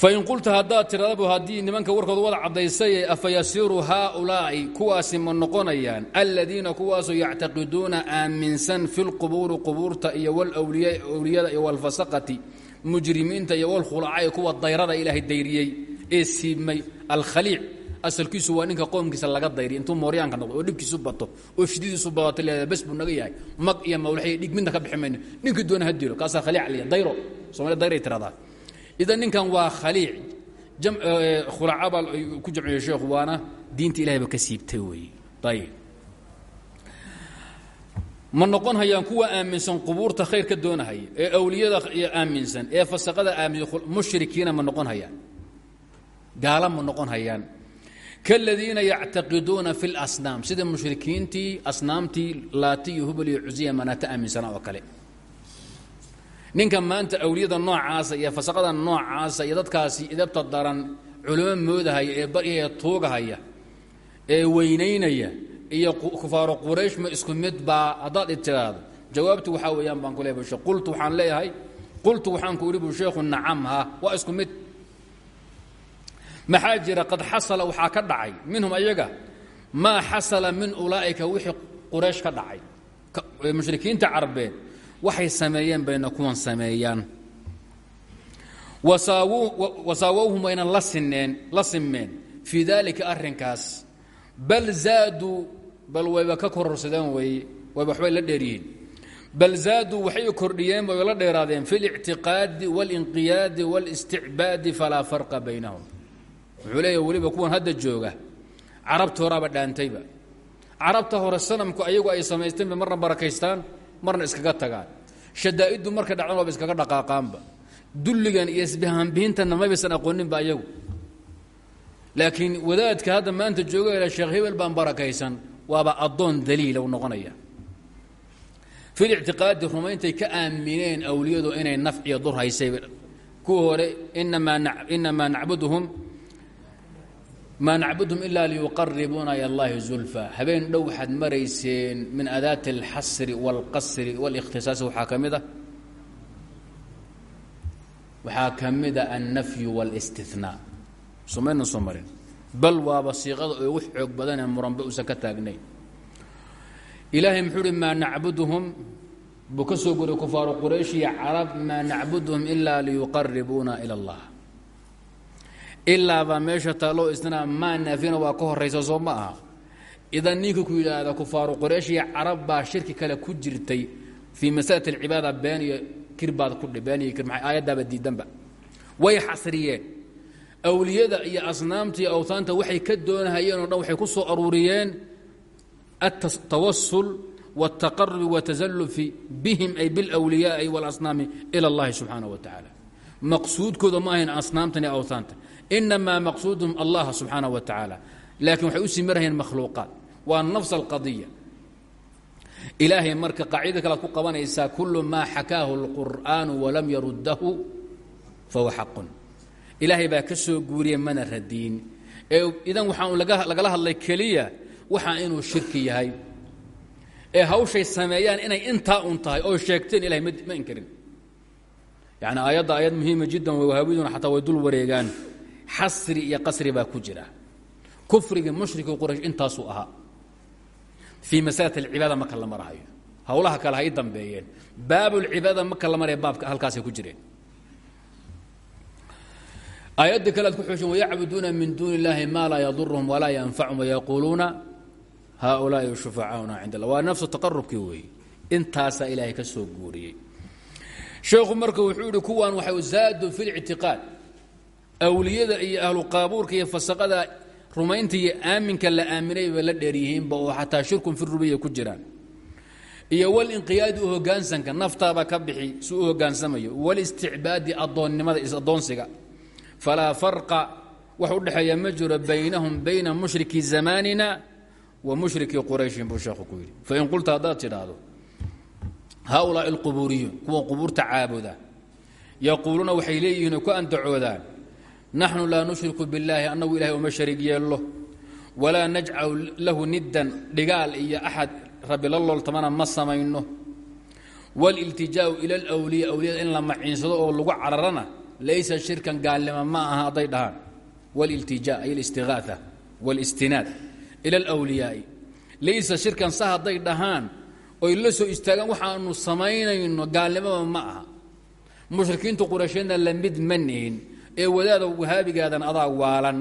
A: fain qulta haddaad tidhadabu haddii nimanka warkood wada caddaysay afa yasiiru haaulaa'i kuwaasi ma noqonayaan. Aladiina kuwaasoo yactaqiduuna aaminsan fi lqubuuri qubuurta iyo wlwliyada iyo walfasaqati mujrimiinta iyo walkhulacaai kuwa dayrada ilaahay dayriyey ee siibmay alkhaliic asalkiisu waa ninka qoomkiisa laga dayriy intuu mooryaanka noqdo oo dhibkiisu bato oo shididiisu badato leeda bes buu naga yahay. Mag iyo mawlaxiy dhig midna ka bixi mayno. Ninkii doona ha dilo kaasaa khaliic liya dayro somalia dayray tiradaa idan ninkan waa khaliic khulaca baa ku jamciye sheekhu waana diinta ilahayba ka siibtay weeye. Ayib ma noqon hayaan kuwa aaminsan qubuurta khayr ka doonahaya ee awliyada aaminsan ee fasaqada aaminsan mushrikiina ma noqon hayaan. Gaala ma noqon hayaan kaladiina yactaqiduuna fi اlasnaam sida mushrikiintii asnaamtii laati iyo hubal iyo cusiya manaata aaminsanaa oo kale ninka maanta awliyada noocaasa iyo fasaqada noocaasa iyo dadkaasi idabta daran culimo moodahaya ee baryaya tuugahaya ee weynaynaya iyo kufaaro quraysh ma isku mid baa haddaad i tiraahdo jawaabtu waxaa weeyaan baan ku bu qultu waxaan leeyahay qultu waxaan ku idhi bu sheekhu nacam ha waa isku mid maxaa jira qad xasala waxaa ka dhacay minhum ayaga maa xasala min ulaa'ika wixii quraysh ka dhacay mushrikiinta carbeed waxay sameeyeen bayna kuwan sameeyaan wasaawowhum wayna la sineen la simeen fii daalika arrinkaas bal zaaduu bal wayba ka kororsadeen weeye wayba waxbay la dheeryihiin bal zaaduu waxay kordhiyeen way la dheeraadeen fi اlictiqaadi wاlinqiyaadi wاlisticbaadi falaa farqa baynahum wuxuu leeyahy weliba kuwan hadda jooga carabta horaaba dhaantayba. Carabta hore sanamku ayagu ay samaysteenba marna barakaystaan marna iskaga tagaan. Shadaa'iddu marka dhacdan waaba iskaga dhaqaaqaanba. Dulligan iyo isbahanbihintanna mabaysan aqooninba ayagu. Laakiin wadaadka hadda maanta jooga ila sheekh hebel baan barakaysan waaba addoon daliila u noqonaya. Fi lictiqaadi rumayntay ka aamineen awliyadu inay naf iyo dur haysay kuwa hore inamaa nacbuduhum maa nacbudhum ila liyuqaribuuna ila allahi zulfa habeen dhow waxaad marayseen min adaati alxasri wاlqasri wاlikhtisaasi waxaa ka mid a waxaa ka mida annafyu wاlاstinaa somaynan soo marin bal waaba siiqada oo ugu xoog badanee muranbe uusan ka taagnayn ilaahay muxuu uhi maa nacbuduhum buu ka soo guriy kufaaru quraysh iyo carab maa nacbuduhum ila liyuqaribuuna ila اllah ilaa baa meesha taalloo isna maa naafina waa ka horaysa soo ma aha idan ninka ku yidhaahda kufaaru quraysh iyo carab baa shirki kale ku jirtay fii masalati alcibaada been iyo kirbaad ku been iyo kir maxay aayaddaaba diidanba way xasriyeen awliyada iyo asnaamta iyo awtaanta waxay ka doonahayeen oo dhan waxay ku soo aruuriyeen atawasul wاltaqarubi watazalufi bihim ay bilwliyaai walasnaami ila اllahi subxaanaه wa tacaala maqsuudkooda ma ahayn asnaamtan iyo awtaanta inamaa maqsuudhum allah subxaanaه wa tacaala laakiin waxay u sii marahayeen makhluuqaat waa nafs alqadiya ilaahay marka qaacida kalead ku qabanaysaa kulu maa xakaahu اlqur'aanu walam yaruddahu fahuwa xaqun ilaahay baa ka soo guuriye mana radiin ee idan waxaan lagala hadlay keliya waxaa inuu shirki yahay ee hawshay sameeyaan inay intaa un tahay oo sheegteen ilahay ma inkarin yani aayadda aayad muhiima jiddan wahaabiduna xataa way dul wareegaan xasri iyo qasri baa ku jira. Kufrigii mushriki quraysh intaasuu ahaa fii masalat alcibaada marka la marahayo howlaha kale hay dambeeyeen. Baabulcibaada marka la maraya baabka halkaasay ku jireen. Aayadda kale ad ku xooshen wayacbuduuna min duuni اllahi maa laa yadurhum walaa yanfachum wayaquuluuna haaulaai shufacaauna cind allah waa nafsu taqarubkii weeye intaasaa ilaahay ka soo guuriyey. Sheekhu marka wuxuu yihi kuwan waxay zaadu fi اlictiqaad awliyada iyo ahlu qaabuurka iyo fasaqada rumaynta iyo aaminka la aaminay bay la dheeryihiinba oo xataa shirkun fi rubiya ku jiraan. Iyo walinqiyaadi u hogaansanka naftaaba ka bixi si u hogaansamayo walisticbaadi adoonnimada is-adoonsiga falaa farqa wax u dhexeeya ma jiro baynahum bayna mushriki zamaanina wa mushriki qurayshin buu sheekhu ku yidhi. Fain qulta haddaad tidhaahdo haaulaai alqubuuriyuun kuwa qubuurta caabuda yaquuluuna waxay leeyihiin ku andacoodaan naxnu laa nushriku billaahi annagu ilahay uma sharig yeello walaa najcalu lahu niddan dhigaal iyo axad rabbi la looltamana ma samayno wاliltijaau ila alwliya awliyada in la maciinsado oo lagu cararana laysa shirkan gaalnimo ma aha hadday dhahaan wاliltija ay اlistigaaa wاlistinaad ila اlwliyaai laysa shirkan sa hadday dhahaan oy la soo istaagaan waxaanu samaynayno gaalnimoba ma aha mushrikiintu quraysheedna la mid ma nihin ee wadaada wahaabigaadan adaa waalan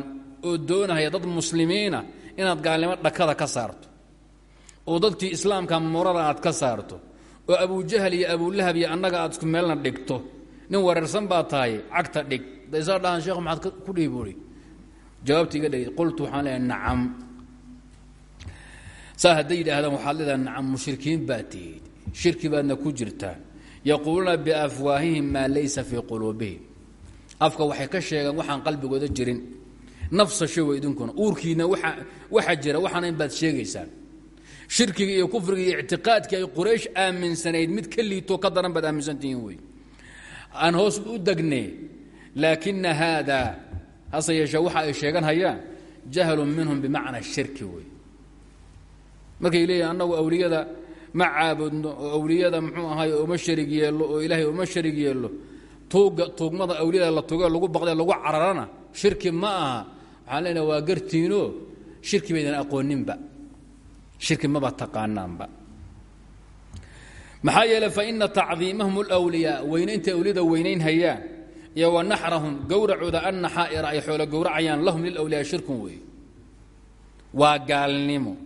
A: oo doonahaya dad muslimiina inaad gaalnimo dhakada ka saarto oo dadkii islaamka morada aad ka saarto oo abujahal iyo abulahab iyo annaga aad isku meelna dhigto. Nin wareersan baa tahay cagta dhig. Daysaa dhahaan sheekh maxaad ku dhihi buuri? Jawaabta qultu waxaan leeyahay nacam. Saa hadday yidhaahdaan waxaad leedahay nacam mushrikiin baa tihid shirki baadna ku jirtaa yaquuluuna biafwaahihim maa laysa fii quluubihim afka waxay ka sheegaan waxaan qalbigooda jirin. Nafsasho wey idinkuna. Uurkiina waxa jira waxaana baad sheegaysaan. Shirkiga iyo kufriga iyo ictiqaadkii ay quraysh aaminsanayd mid ka liitoo ka daran baad aaminsantihiin wey. Aan hoos u degne laakina haada hase yeeshee waxa ay sheegan hayaan jahlun minhum bimacna shirki wey. Markay leeyihiin annagu awliyada ma caabudno oo awliyada muxuu ahaay uma sharig yeello oo ilaahay uma sharig yeello tuuga tuugmada awliyada la tugo lagu baqday lagu cararana shirki ma aha. Waxaan waa gartiino shirki baydan aqooninba. Shirki maba taqaanaanba. Maxaa yeele faina tacdiimahum اlwliyaa weynaynta awliyada weynayn hayaan iyo wa naxrahum gowracooda annaxaa'ira ay xoolo gowracayaan lahum lilwliyaa shirkun wey waa gaalnimo.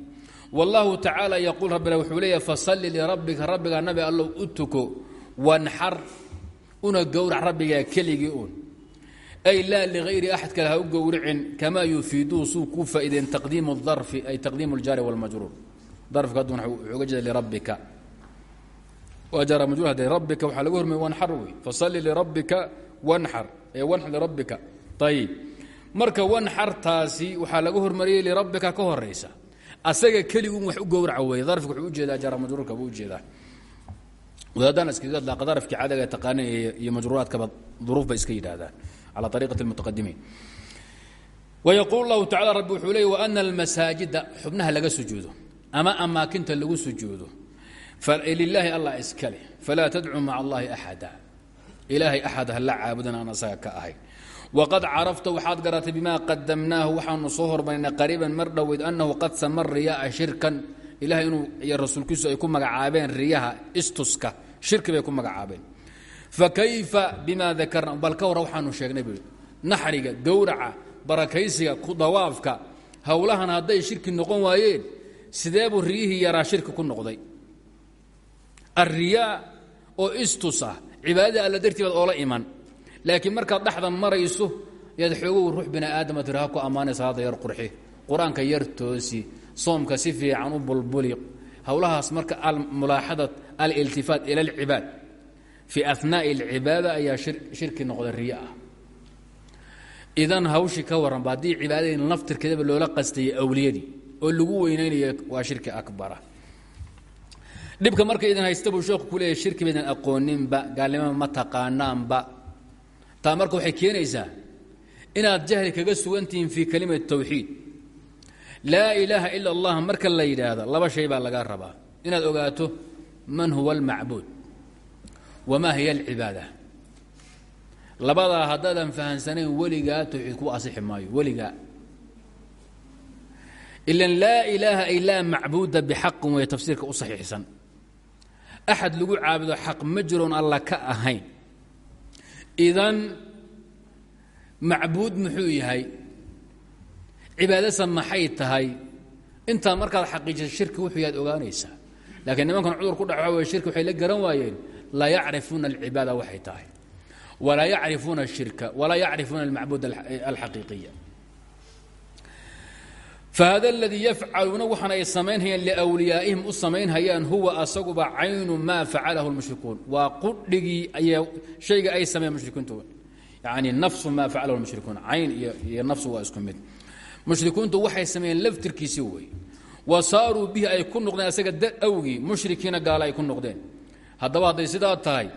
A: Wallahu tacaala yaquul rabbina wuxuu leeyahy fasalli lirabbika rabbigaa nabi allow u tuko una gowrac rabbigaa keligii un ay laa ligayri axad kale ha u gowricin kamaa yufiiduu suu ku faa'iideen taqdiimu darfi ay taqdiimu ljaari walmajruur darfka hadduna uga jeeda lirabbika. Waa jaara majruur haddee rabbika waxaa laga hormaya wanxar wey. Fasalli lirabbika wanxar. Ee wanxar lirabbika ayib marka wanxartaasi waxaa laga hormariyey lirabbika ka horaysa asaga keligun wax u gowraca weeye darfka wuxuu u jeedaa jaara majruurka buu u jeedaa wadaadaan iska darafkii cadaga taqaana iyo majruuraadkaba duruuf bay iska yidhaahdaan calى ariqat اlmutaqadimiin wayaquul lahu tacala rabbi wuxuu leey waana almasaajida xubnaha laga sujuudo ama amaakinta lagu sujuudo lilaahi allah iska leh falaa tadcu maca allahi axada ilaahay axad ha la caabudan aan asaga ka ahay. Waqad carafta waxaad garatay bima qadamnaahu waxaanu soo hormarinay qariiban mar dhoweyd annahu qad sama riyaaa shirkan. Ilahay inuu iyo rasuulkiisu ay ku magacaabeen riyaha istuska shirki bay ku magacaabeen. Fakayfa bima dakarna bal ka waxaanu sheegnay bui naxriga gowraca barakaysiga dawaafka howlahan hadday shirki noqon waayeen sidee buu riyihii yaraa shirki ku noqday? Alriyaa oo istus ah cibaadada alla dartii baad oola iman. Laakiin markaad dhexda marayso yaad xoogow ruux bini aadama tiri ha ku ammaanay salaada yar qurxi. Qur'aanka yar toosi soomka si fiican u bulbuli howlahaas marka almulaaxadat aliltifaat ila alcibaad fii anaa'i alcibaada ayaa shirki noqda riyo ah idan hawshii ka warranba haddii cibaadadii naftirkeedaba loola qastayay awliyadii oo lagu weynaynaya waa shirki akbara dhibka marka idin haysta buu sheekhu ku leeyahy shirki baydan aqooninba gaalnimada ma taqaanaanba. Taa marka waxay keenaysaa inaad jahli kaga sugantihiin fii kalimati tawxiid. Laa ilaaha ila allah marka la yidhaahdo laba shay baa laga rabaa. Inaad ogaato man huwa almacbuud? Wamaa hiya alcibaada? Labadaa haddaadan fahansanayn weligaa tawxiid ku asixi maayo weligaa. Ilan laa ilaaha ay laa macbuuda bixaqin way tafsiirka u saxiixsan. Axad lagu caabudo xaq ma jiroon alla ka ahayn. Idan macbuud muxuu yahay? Cibaadasa maxay tahay? Intaa markaad xaqiijisa shirki wuxuu yaad ogaanaysaa laakiin nimankan cudur ku dhac waa wey waxay la garan waayeen laa yacrifuuna alcibaada waxay tahay. Walaa yacrifuuna ashirka walaa yacrifuuna almacbuud alxaqiiqiya fahada aladii yafcaluuna waxaan ay samaynhayaan liwliyaa'ihim u samaynhayaan huwa asaguba caynu maa facalahu lmushrikuun waa qudhigii shayga ay sameeyan mushrikiintu. Yani nafsu maa facalahu lmushrikuun cayn iyo nafsu waa isku mid. Mushrikiintu waxay sameeyeen laftirkiisii wey wa saaruu bihi ay ku noqdeen asaga awgii mushrikiina gaala ay ku noqdeen. Haddaba hadday sidaa tahay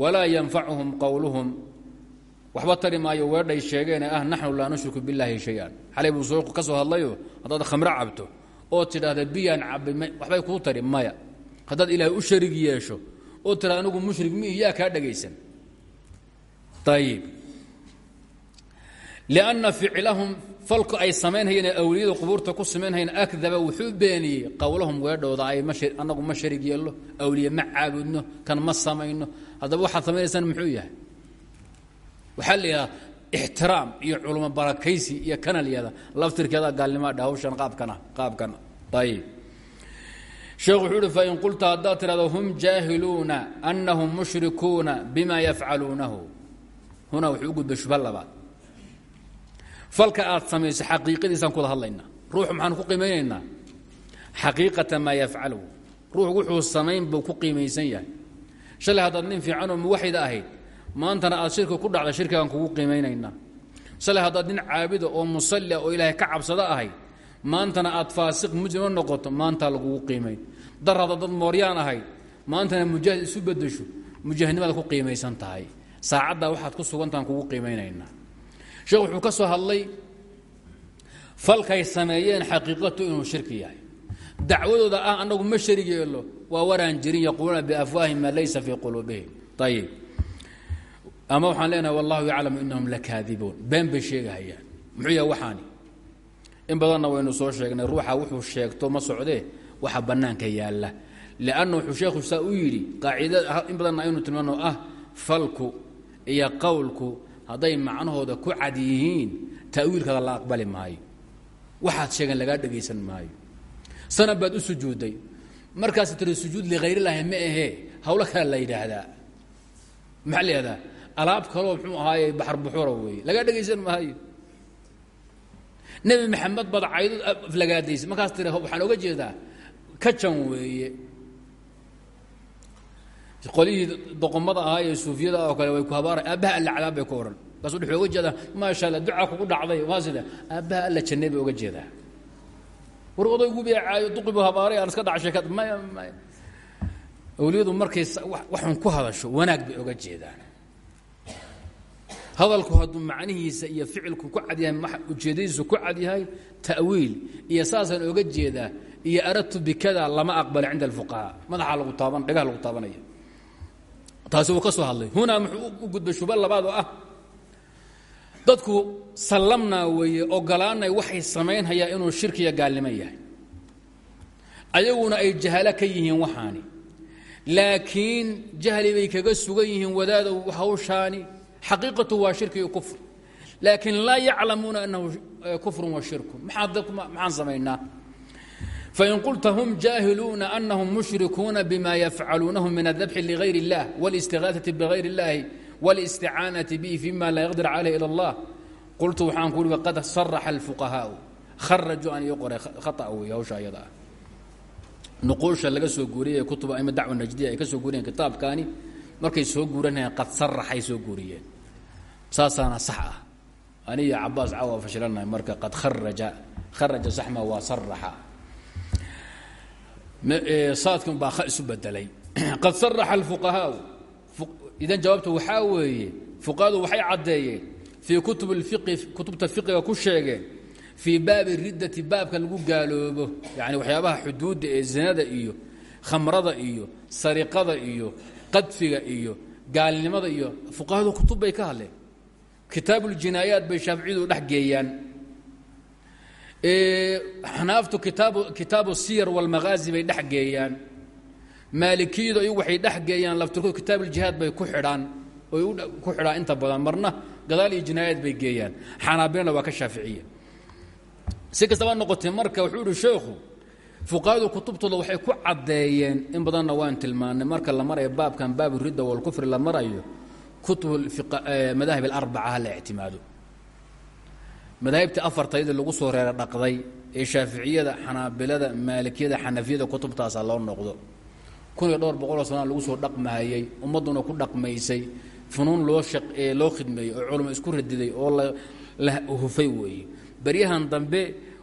A: walaa yanfacuhum qowluhum waxba tari maayo weedhay sheegeene ah naxnu laa nushriku billaahi shay-an. Xalay buu hadlayo haddaad khamro cabto oo tidhaahda biyaan cabay waxbay kuu tari maya. Haddaad ilaahay u sharig yeesho oo tidhahda anigu mushrig mihi yaa kaa dhagaysan. Ayib lianna ficlahum falku ay samaynhayeen ee awliyada qubuurta ku samaynhayeen akdaba wuxuu beeniyey qowlahum weedhooda ay anagu ma sharig yeelno ma caabudno kan ma samayno haddaba waxaad samaynaysaan muxuu yahay? Waxaa la yidhaha iyo culmo barakaysi iyo kanalyada laftirkeeda gaalnimaadha hawshan qaabkana qaabkana. Ayib sheekh wuxuu uhi fain qulta haddaad hum jaahiluuna anahum mushrikuuna bima yafcaluunahu. Huna wuxuu u labaad falka aad samayso xaqiiqadiisaan kuwada hadlaynaa ruux maxaan ku qiimaynaynaa xaqiiqata maa yafcaluhu ruux wuxuu samayn buu ku qiimaysan yahay. Shalay haddaad nin fiicanoo muwaxida ahayd maantana aad shirki ku dhacda shirkigaan kugu qiimaynaynaa shalay haddaad nin caabida oo musallia oo ilaahay ka cabsado ahayd maantana aad faasiq mujrimo noqoto maantaa lagugu qiimayn dar dad mooryaan ahayd maantana mujaahid isu bedesho mujaahidnimaad ku qiimaysan tahay. Saacaddaa waxaad ku sugantahan kugu qiimaynaynaa sheekh wuxuu ka soo hadlay falkay sameeyeen xaqiiqatu inuu shirki yahay. Dacwadooda ah annagu ma sharig yeelo waa waraan jirin yaquuluuna biafwaahim maa laysa fii quluubihim. Ayib ama waxaan leenahay wallahu yaclamu inahum lakaadibuun. Been bay sheegahayaan. Muxuu yahay waxaani? In badanna waynu soo sheegnay ruuxa wuxuu sheegto ma socdee waxa bannaanka yaalla. Lianna wuxuu sheekhu saa u yidhi qaacida in badanna aynu tilmaano ah falku iyo qowlku hadday macnahooda ku cad yihiin ta'wiilkada la aqbali maayo. Waxaad sheegeen lagaa dhegaysan maayo. Sanab baad u sujuudday markaas tiri sujuud likhayrilaahi ma ahee hawlo kale la yidhaahdaa. Maxaa la alaab kaloo muxuu ahaaye baxar buxura weeye. Lagaa dhegaysan maayo. Nebi maxamed baad caydod aflagaadaysay markaas tiri waxaan oga jeedaa kajan weeye qolihii doqomada ahaa ee suufiyada oo kale way ku habaara aabbaha alla cadaab bay ku odhan markaasuu wuxuu oga jeedaa maasha alla ducaa kugu dhacday waa sida aabbaha alla jannay bay oga jeedaa war odaygu bay caayo duqibu habaaray aan iska dhaca sheekad maya maya awliyadu markay waxun ku hadasho wanaag bay oga jeedaan. Hadalku hadduu macnihiisa iyo ficilku ku cad yahay ujeedadiisu ku cad yahay ta'wiil iyo saasaan oga jeedaa iyo aradtu bikada lama aqbala cinda alfuqahaa. Madaxa lagu taaban dhagaha lagu taabanaya taasi wuu ka soo hadlay. Hunaa muxuu u gudbay shuba labaad oo ah dadku sallamnaa weeye ogolaanay waxay samaynhayaan inuu shirkiya gaalnimo yahay. Ayaguna ay jahaalo ka yihiin waxaani. Laakiin jahli bay kaga sugan yihiin wadaadow hawshaani xaqiiqatu waa shirki iyo kufr. Laakiin laa yaclamuuna annahu kufrun wa shirkun. Maxaan samaynaa fain qulta hum jaahiluuna anahum mushrikuuna bima yafcaluunahu min adabxi ligayr اllah wاlistiغaaثati bغayr اllahi wاlisticaanaةi bihi fima laa yaqdir calayh ilى اllah qultu waxaan ku ui qad saraxa اlfuqahaau kharajuu aan ii qoray khaa wey hawsha ayada ah nuquusha laga soo guuriyey ee kutuba ama dacwa najdiya ay ka soo guuriyeen kitaabkaani markay soo guuranayeen qad saraxay soo guuriyeen saasaana sax ah aniyo cabaas caawa fashilanahay marka qad kharaja kharaja saxma waa saraxa saadkan baa isu bedelay. [clears throat] Qad saraxa alfuqahaau idan jawaabta waxaa weeye fuqahadu waxay caddeeyeen fii kutub اlfiqi kutubta fiqiga ku sheegeen fii baabi riddati baabka lagu gaaloobo yani waxyaabaha xuduudda ee zinada iyo khamrada iyo sariqada iyo qadfiga iyo gaalnimada iyo fuqahadu kutub bay ka hadleen. Kitaabu اljinaayaat bay shaaficiyadu dhex geeyaan xanaaftu kitaabu siyar wاlmaghaazi bay dhex geeyaan. Maalikiyadu iyagu waxay dhex geeyaan laftirkood kitaab uljihaad bay ku xidhaan oy ku xidhaan inta badan. Marna gadaal iyo jinaayaad bay geeyaan. Xanaabilana waa ka shaaficiya. Si kastaba noqotee marka wuxuu ihi sheekhu fuqahadu kutubtooda waxay ku caddeeyeen. In badanna waan tilmaanay marka la marayo baabkan baabu ridda walkufri la marayo kutub madaahib alarbaca ha la ictimaado madaahibtii afartayda lagu soo reera dhaqday ee shaaficiyada xanaabilada maalikiyada xanafiyada kutubtaasa loo noqdo. Kun iyo dhowr boqoloo sanaa lagu soo dhaqmahayey ummadduna ku dhaqmaysay funuun loo loo khidmeeyey oo culimo isku radiday oo la hufay weeye. Baryahan dambe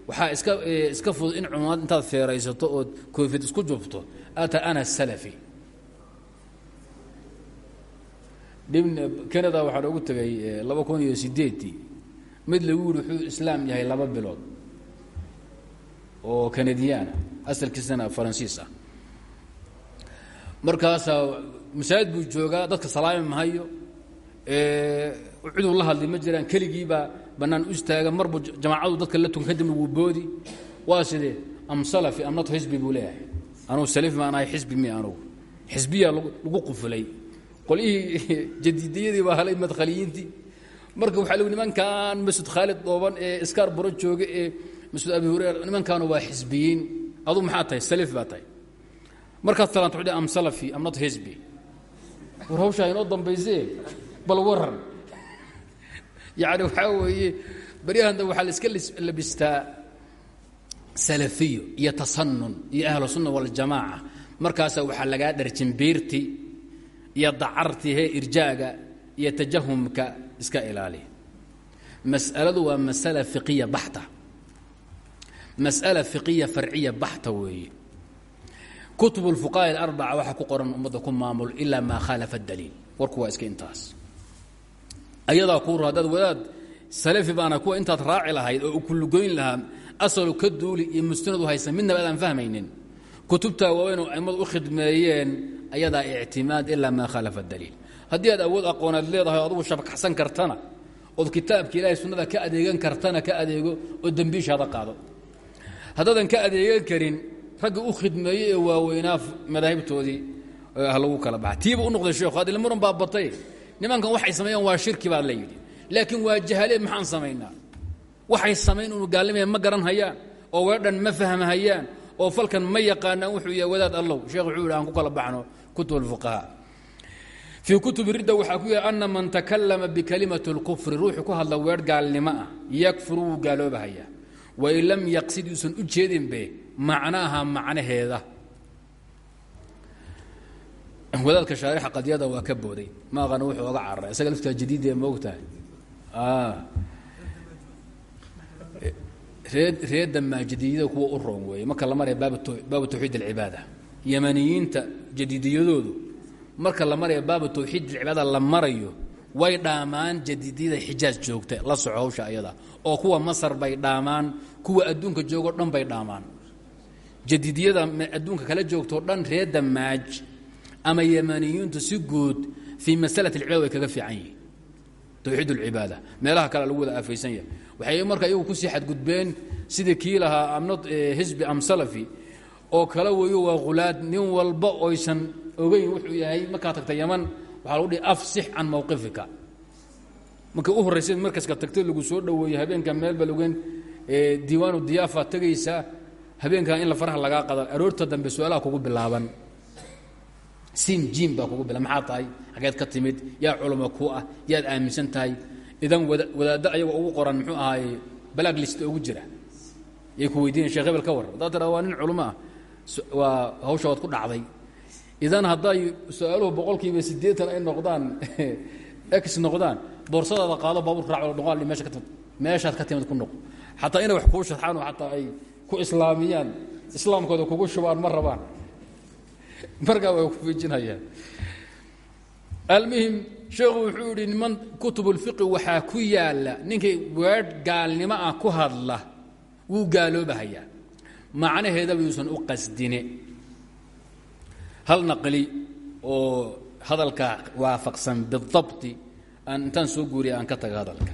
A: waxaa iska iska fudud in cumaad intaad feeraysato ood koofid isku jubto ata ana salafi. Canada waxaa noogu tegay laba kun iyo sideedii mid lagu yidhi wuxuu islaam yahay laba bilood oo kanadiyaana asalkiisana faransiis ah. Markaasaa masaajid buu joogaa dadka salaami mahayo ciduu la hadli ma jiraan keligiibaa bannaan u istaaga marbu jamaacadu dadka la tun kadibna wuu boodi. Waa sidee? Am salafi am not xisbi buu leeyahay. Anugu salif maan ahay xisbi mi anugu. Xisbiyaa lagu qufulay. Qolyihii [laughs] jadiidiyadii baa halay madkhaliyiintii marka waxaa lgu nimankan masud khaalid dooban ee iskaar buro jooga ee masud abi hureyra nimankaanu waa xisbiyiin. Aduu maxaa tahay? Salif baa tahay. Markaad salaanta wuxuu am salafi am not xisbi war hawshaa inoo dambaysee? Bal waran. Yacni waxaa weeye baryahan dambe waxaa la iska labistaa salafiyo iyo tasanun iyo ahlu sunna waljamaaca markaasaa waxaa lagaa dharjimbiirti iyo dacarti hee irjaaga iyo tajahumka iska ilaali. Mas'aladu waa masala fiqiya baxta. Masala fiqiya farciya baxta weeye kutub اlfuqaha اlarbaca waxaa ku qoran ummadda ku maamul ilaa maa khaalafa daliil warku waa iska intaas. Ayadaa kuura haddaad wadaad salafi baana kuwa intaad raaci lahayd oo u kullugoyn lahaa asalu ka duuli iyo mustanadu haysan midnaba adaan fahmaynin. Kutubtaa waaweyn oo aimadu u khidmeeyeen ayadaa ictimaad ilaa maa khaalafa daliil haddii aad awood aqoonaad leedahay adugu shabkaxsan kartana ood kitaabka ilahay sunnada ka adeegan kartana ka adeego oo dembiishaada qaado. Haddaadan ka adeegan karin ragga u khidmeeyey ee waaweynaa madaahibtoodii ha lagu kala baxa u noqday sheekhu adil muran baa batay nimankan waxay sameeyaan waa shirki baa la yidhi. Laakiin waa jahaleed maxaan samaynaa waxay samayn unu gaallimaya ma garan hayaan oo weedhan ma fahmhayaan oo falkan ma yaqaanaan wuxuu yahay wadaad allow. Sheekh wuxuu ku kala baxno kutub alfuqahaa fii kutubi ridda waxaa ku yahay ana man takallama bikalimati اlkufri ruuxu ku hadla weedh gaalnimo ah yakfuru wuu gaaloobahayaa. Wain lam yaqsid uusan u jeedinbe macnaaha macnaheeda. Wadaadka shaarixa qadyada waa ka booday. Ma aqana wuxuu oga cararay isaga laftaa jadiidee ma ogtahay? Ree ree damaa jadiidiyada kuwa u roon weeye. Marka la maraya baabu tawxiid alcibaada. Yamaniyiinta jadiidiyadoodu marka la maraya baabu tawxiid alcibaada la marayo way dhaamaan jadiidiyada xijaaj joogta la soco hawsha oo kuwa masar bay dhaamaan kuwa adduunka joogoo dhan bay dhaamaan jadiidiyada adduunka kala joogtoo dhan ree damaaj ama yamaniyiintu si guud fii masalat alcibada way kaga fiican yihiin. Tawxiid alcibaada meelaha kale lagu wada aafaysan yahay. Waxay marka iyagu ku sii xadgudbeen sidii kii lahaa amnot hisbi am salafi oo kala weeyo waa khulaad nin walba oysan ogeyn wuxuu yahay markaa tagta yaman waxaa lagu dhihi afsix can mawqifika. Markay u horraysa markaska tagtay lagu soo dhoweeyo habeenka meelba logeyn diiwaanu diyaafa tegaysaa habeenkan in la faraha lagaa qada aroorta dambe su'aalaha kugu bilaaban. Sin jiim baa kugu bilaaban maxaa tahay? Xageed ka timid yaa culamo ku ah yaad aaminsan tahay. Idan wadaaddo ayagoo ugu qoran muxuu ahaaye balaag list ugu jira. Yay ku weydiinayan shekh hebel ka warran haddaad tiraa waa nin culamo ah waa hawsha waad ku dhacday idan hadday su'aaluhu boqolkiiba siddeetan ay noqdaan [laughs] ex noqdaan boorsadaada qaado baabuurka raac noqaal meesha ka timid meeshaad ka timid ku noq xataa inay wax kuu sharxaan oo ay ku islaamiyaan islaamkooda kugu shubaan ma rabaan. [laughs] Markaa way ku fiijinayaan almuhim sheekhu wuxuu yidhi niman kutubulfiqi waxaa ku yaalla ninkay weedh gaalnimo ah ku hadla wuu gaaloobahayaa. Macnaheedaba yuusan u qasdine hal naqli oo hadalka waafaqsan bidabti aan intaan soo guuriya aan ka taga hadalka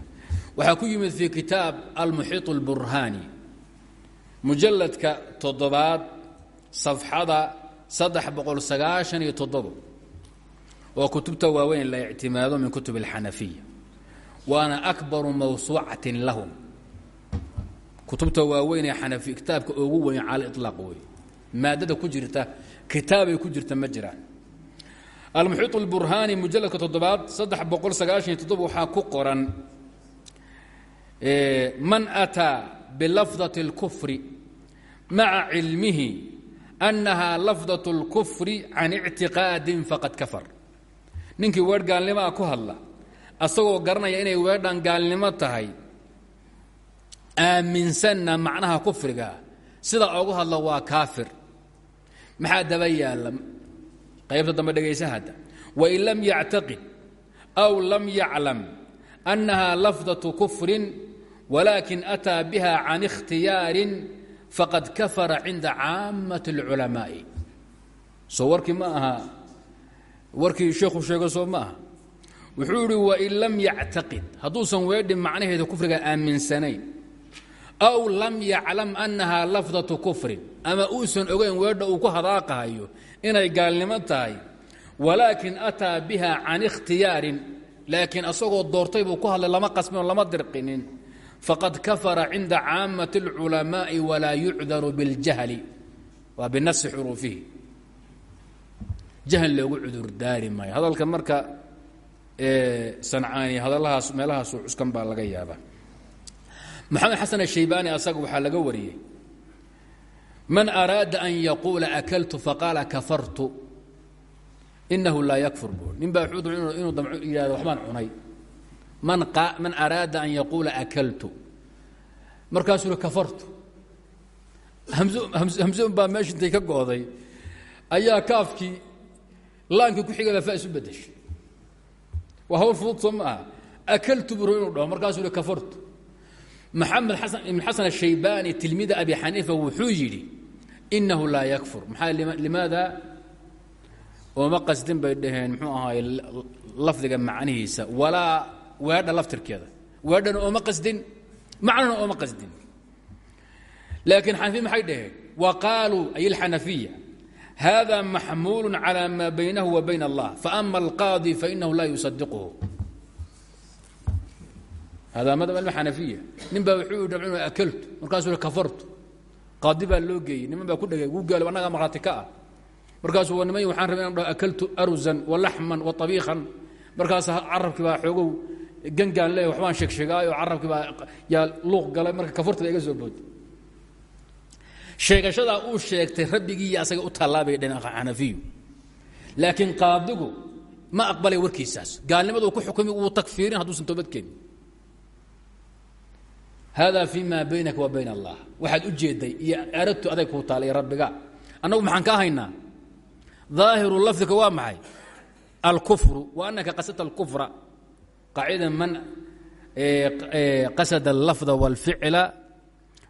A: waxaa ku yimid fii kitaab almuxiiط اlburhaani mujalladka toddobaad safxada saddex boqol sagaashan iyo toddobo oo kutubta waaweyn la ictimaado min kutub اlxanafiya waana akbaru mawsuucatin lahum kutubta waaweyn ee xanafi kitaabka ugu weyn cala iطlaaq wey maadada ku jirta kitaabay ku jirta ma jiraan almuxiiط اlburhaani mujalladka toddobaad saddex boqol sagaashan iyo toddobo waxaa ku qoran man ataa bilafdaة اlkufri maca cilmihi annaha lafdaة اlkufri can ictiqaadin faqad kafar ninkii weer gaalnimaa ku hadla asagoo garanaya inay weedhan gaalnimo tahay aaminsanna macnaha kufriga sida ogu hadla waa kaafir maxaa daba yaalla qaybta dambe dhegaysa hadda wain lam yactaqid aw lam yaclam annaha lafdaة kufrin walakin ataa biha can ikhtiyaarin faqad kafara cinda caamaة اlculamaaءi soo warkii ma aha warkii sheekhu sheego soo ma aha wuxuu idhi wain lam yactaqid hadduusan weedhin macnaheeda kufriga aaminsanayn aw lam yaclam annahaa lafdatu kufrin. Ama uusan ogeyn weedha uu ku hadaaqahayo inay gaalnimo tahay. Walaakin ataa biha can ikhtiyaarin. Laakiin asagoo doortay buu ku hadlay lama qasmin oo lama dirqinin. Faqad kafara cinda caamati اlculamaa'i walaa yucdaru biاljahli waa binasi xuruufihi. Jahl loogu cudurdaari maayo. Hadalka marka sancaani hadalahaas meelahaasuu cuskan baa laga yaabaa maxamed xasan ashaybaani asaga waxaa laga wariyey man araada an yaquula akaltu faqaala kafartu inahu laa yakfur bu nin baa wuxuu inuu damco yihahdo waxbaan cunay. Man man araada an yaquula akaltu markaasuu hi kafartu. Hamse un baa meesha intay ka go'day ayaa kaafkii laankii ku xigaba fa isu bedeshay waa hawl fudud soo ma aha akaltu buru inuu dhaho. Markaasuu hi kafartu maxamed ibn xasan ashaybaani tilmiida abi xaniifa wuxuu yidhi inahu laa yakfur. Maxaa limaada? Ooma qasdin bay dhaheen muxuu ahaay lafdiga macnihiisa. Walaa weedha laftirkeeda. Weedhana ooma qasdin macnana ooma qasdin. Laakiin xanafiya maxay dhaheen? Wa qaaluu ay alxanafiya hada maxmuul calى ma baynahu wa bayn allah faama alqaadi fainahu laa yusadiquhu hada madhab alxanafiya nin baa wuxuu yidhi dabcinu akaltu markaasuu kafartu qaadi baa loo geeyey niman baa ku dhegay gu gaalo annagaa markhaati ka ah markaasuu wa niman waxaan rabay inan dhaho akaltu aruzan wa laxman wa abiikan markaas carabkii baa xoogow gangaan leeya waxbaan sheegsheegaayoo carabkii baa yaa luuq galay marka kafartu baa iga soo booday sheegashadaa uu sheegtay rabbigii iyo asaga u tallaabay dheen xanafiyu laakiin qaadigu ma aqbalay warkiisaas gaalnimaduu ku xukumi wuu takfiirin hadduusan toobad keenin hada fi ma baynaka wa bayn allah waxaad u jeeday iyo aradtu aday kuu taala iyo rabbiga annagu maxaan ka haynaa ظaahiru lafdika waa maxay alkufru wa anaka qasadta alkufra qaacida man qasada اllafda wاlficla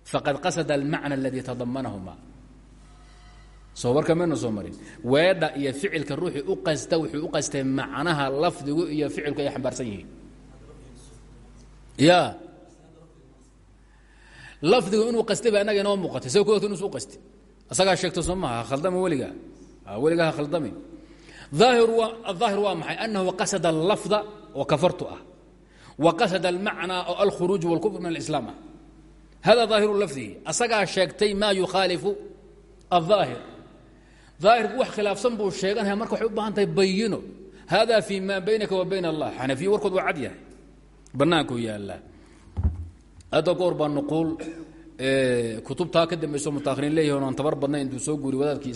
A: faqad qasada almacna aladii tadamanahuma soo warka mayna soo marin weedha iyo ficilka ruuxii u qasta wuxuu u qastay macnaha lafdigu iyo ficilku ay xambaarsan yihiin ya lafdigu inuu qastay ba annaga inoo muuqatay sa koodka inuusu qastay asagaa sheegta soo maha khaldama weligaa weligaa ha khaldamin aahiru waa aلظaahir waa maxay anahu qasada اlafda oo kafartu ah wa qasada almacnaa oo alkhuruuj wاlkufr min alislaam ah hada ظaahiru lafdihi asagaa sheegtay ma yukhaalifu الظaahir ظaahirku wax khilaafsan buu sheeganaya marka waxay u baahan tahay bayino hada fi ma baynaka wa bayn allah xanafiya warkood waa cad yahay bannaankuu yaallaa hadda goor baa nuquul kutubtaa ka dambayso mutaahiriin leeyahi on aan tabar badnayn intuu soo guuri wadaadkii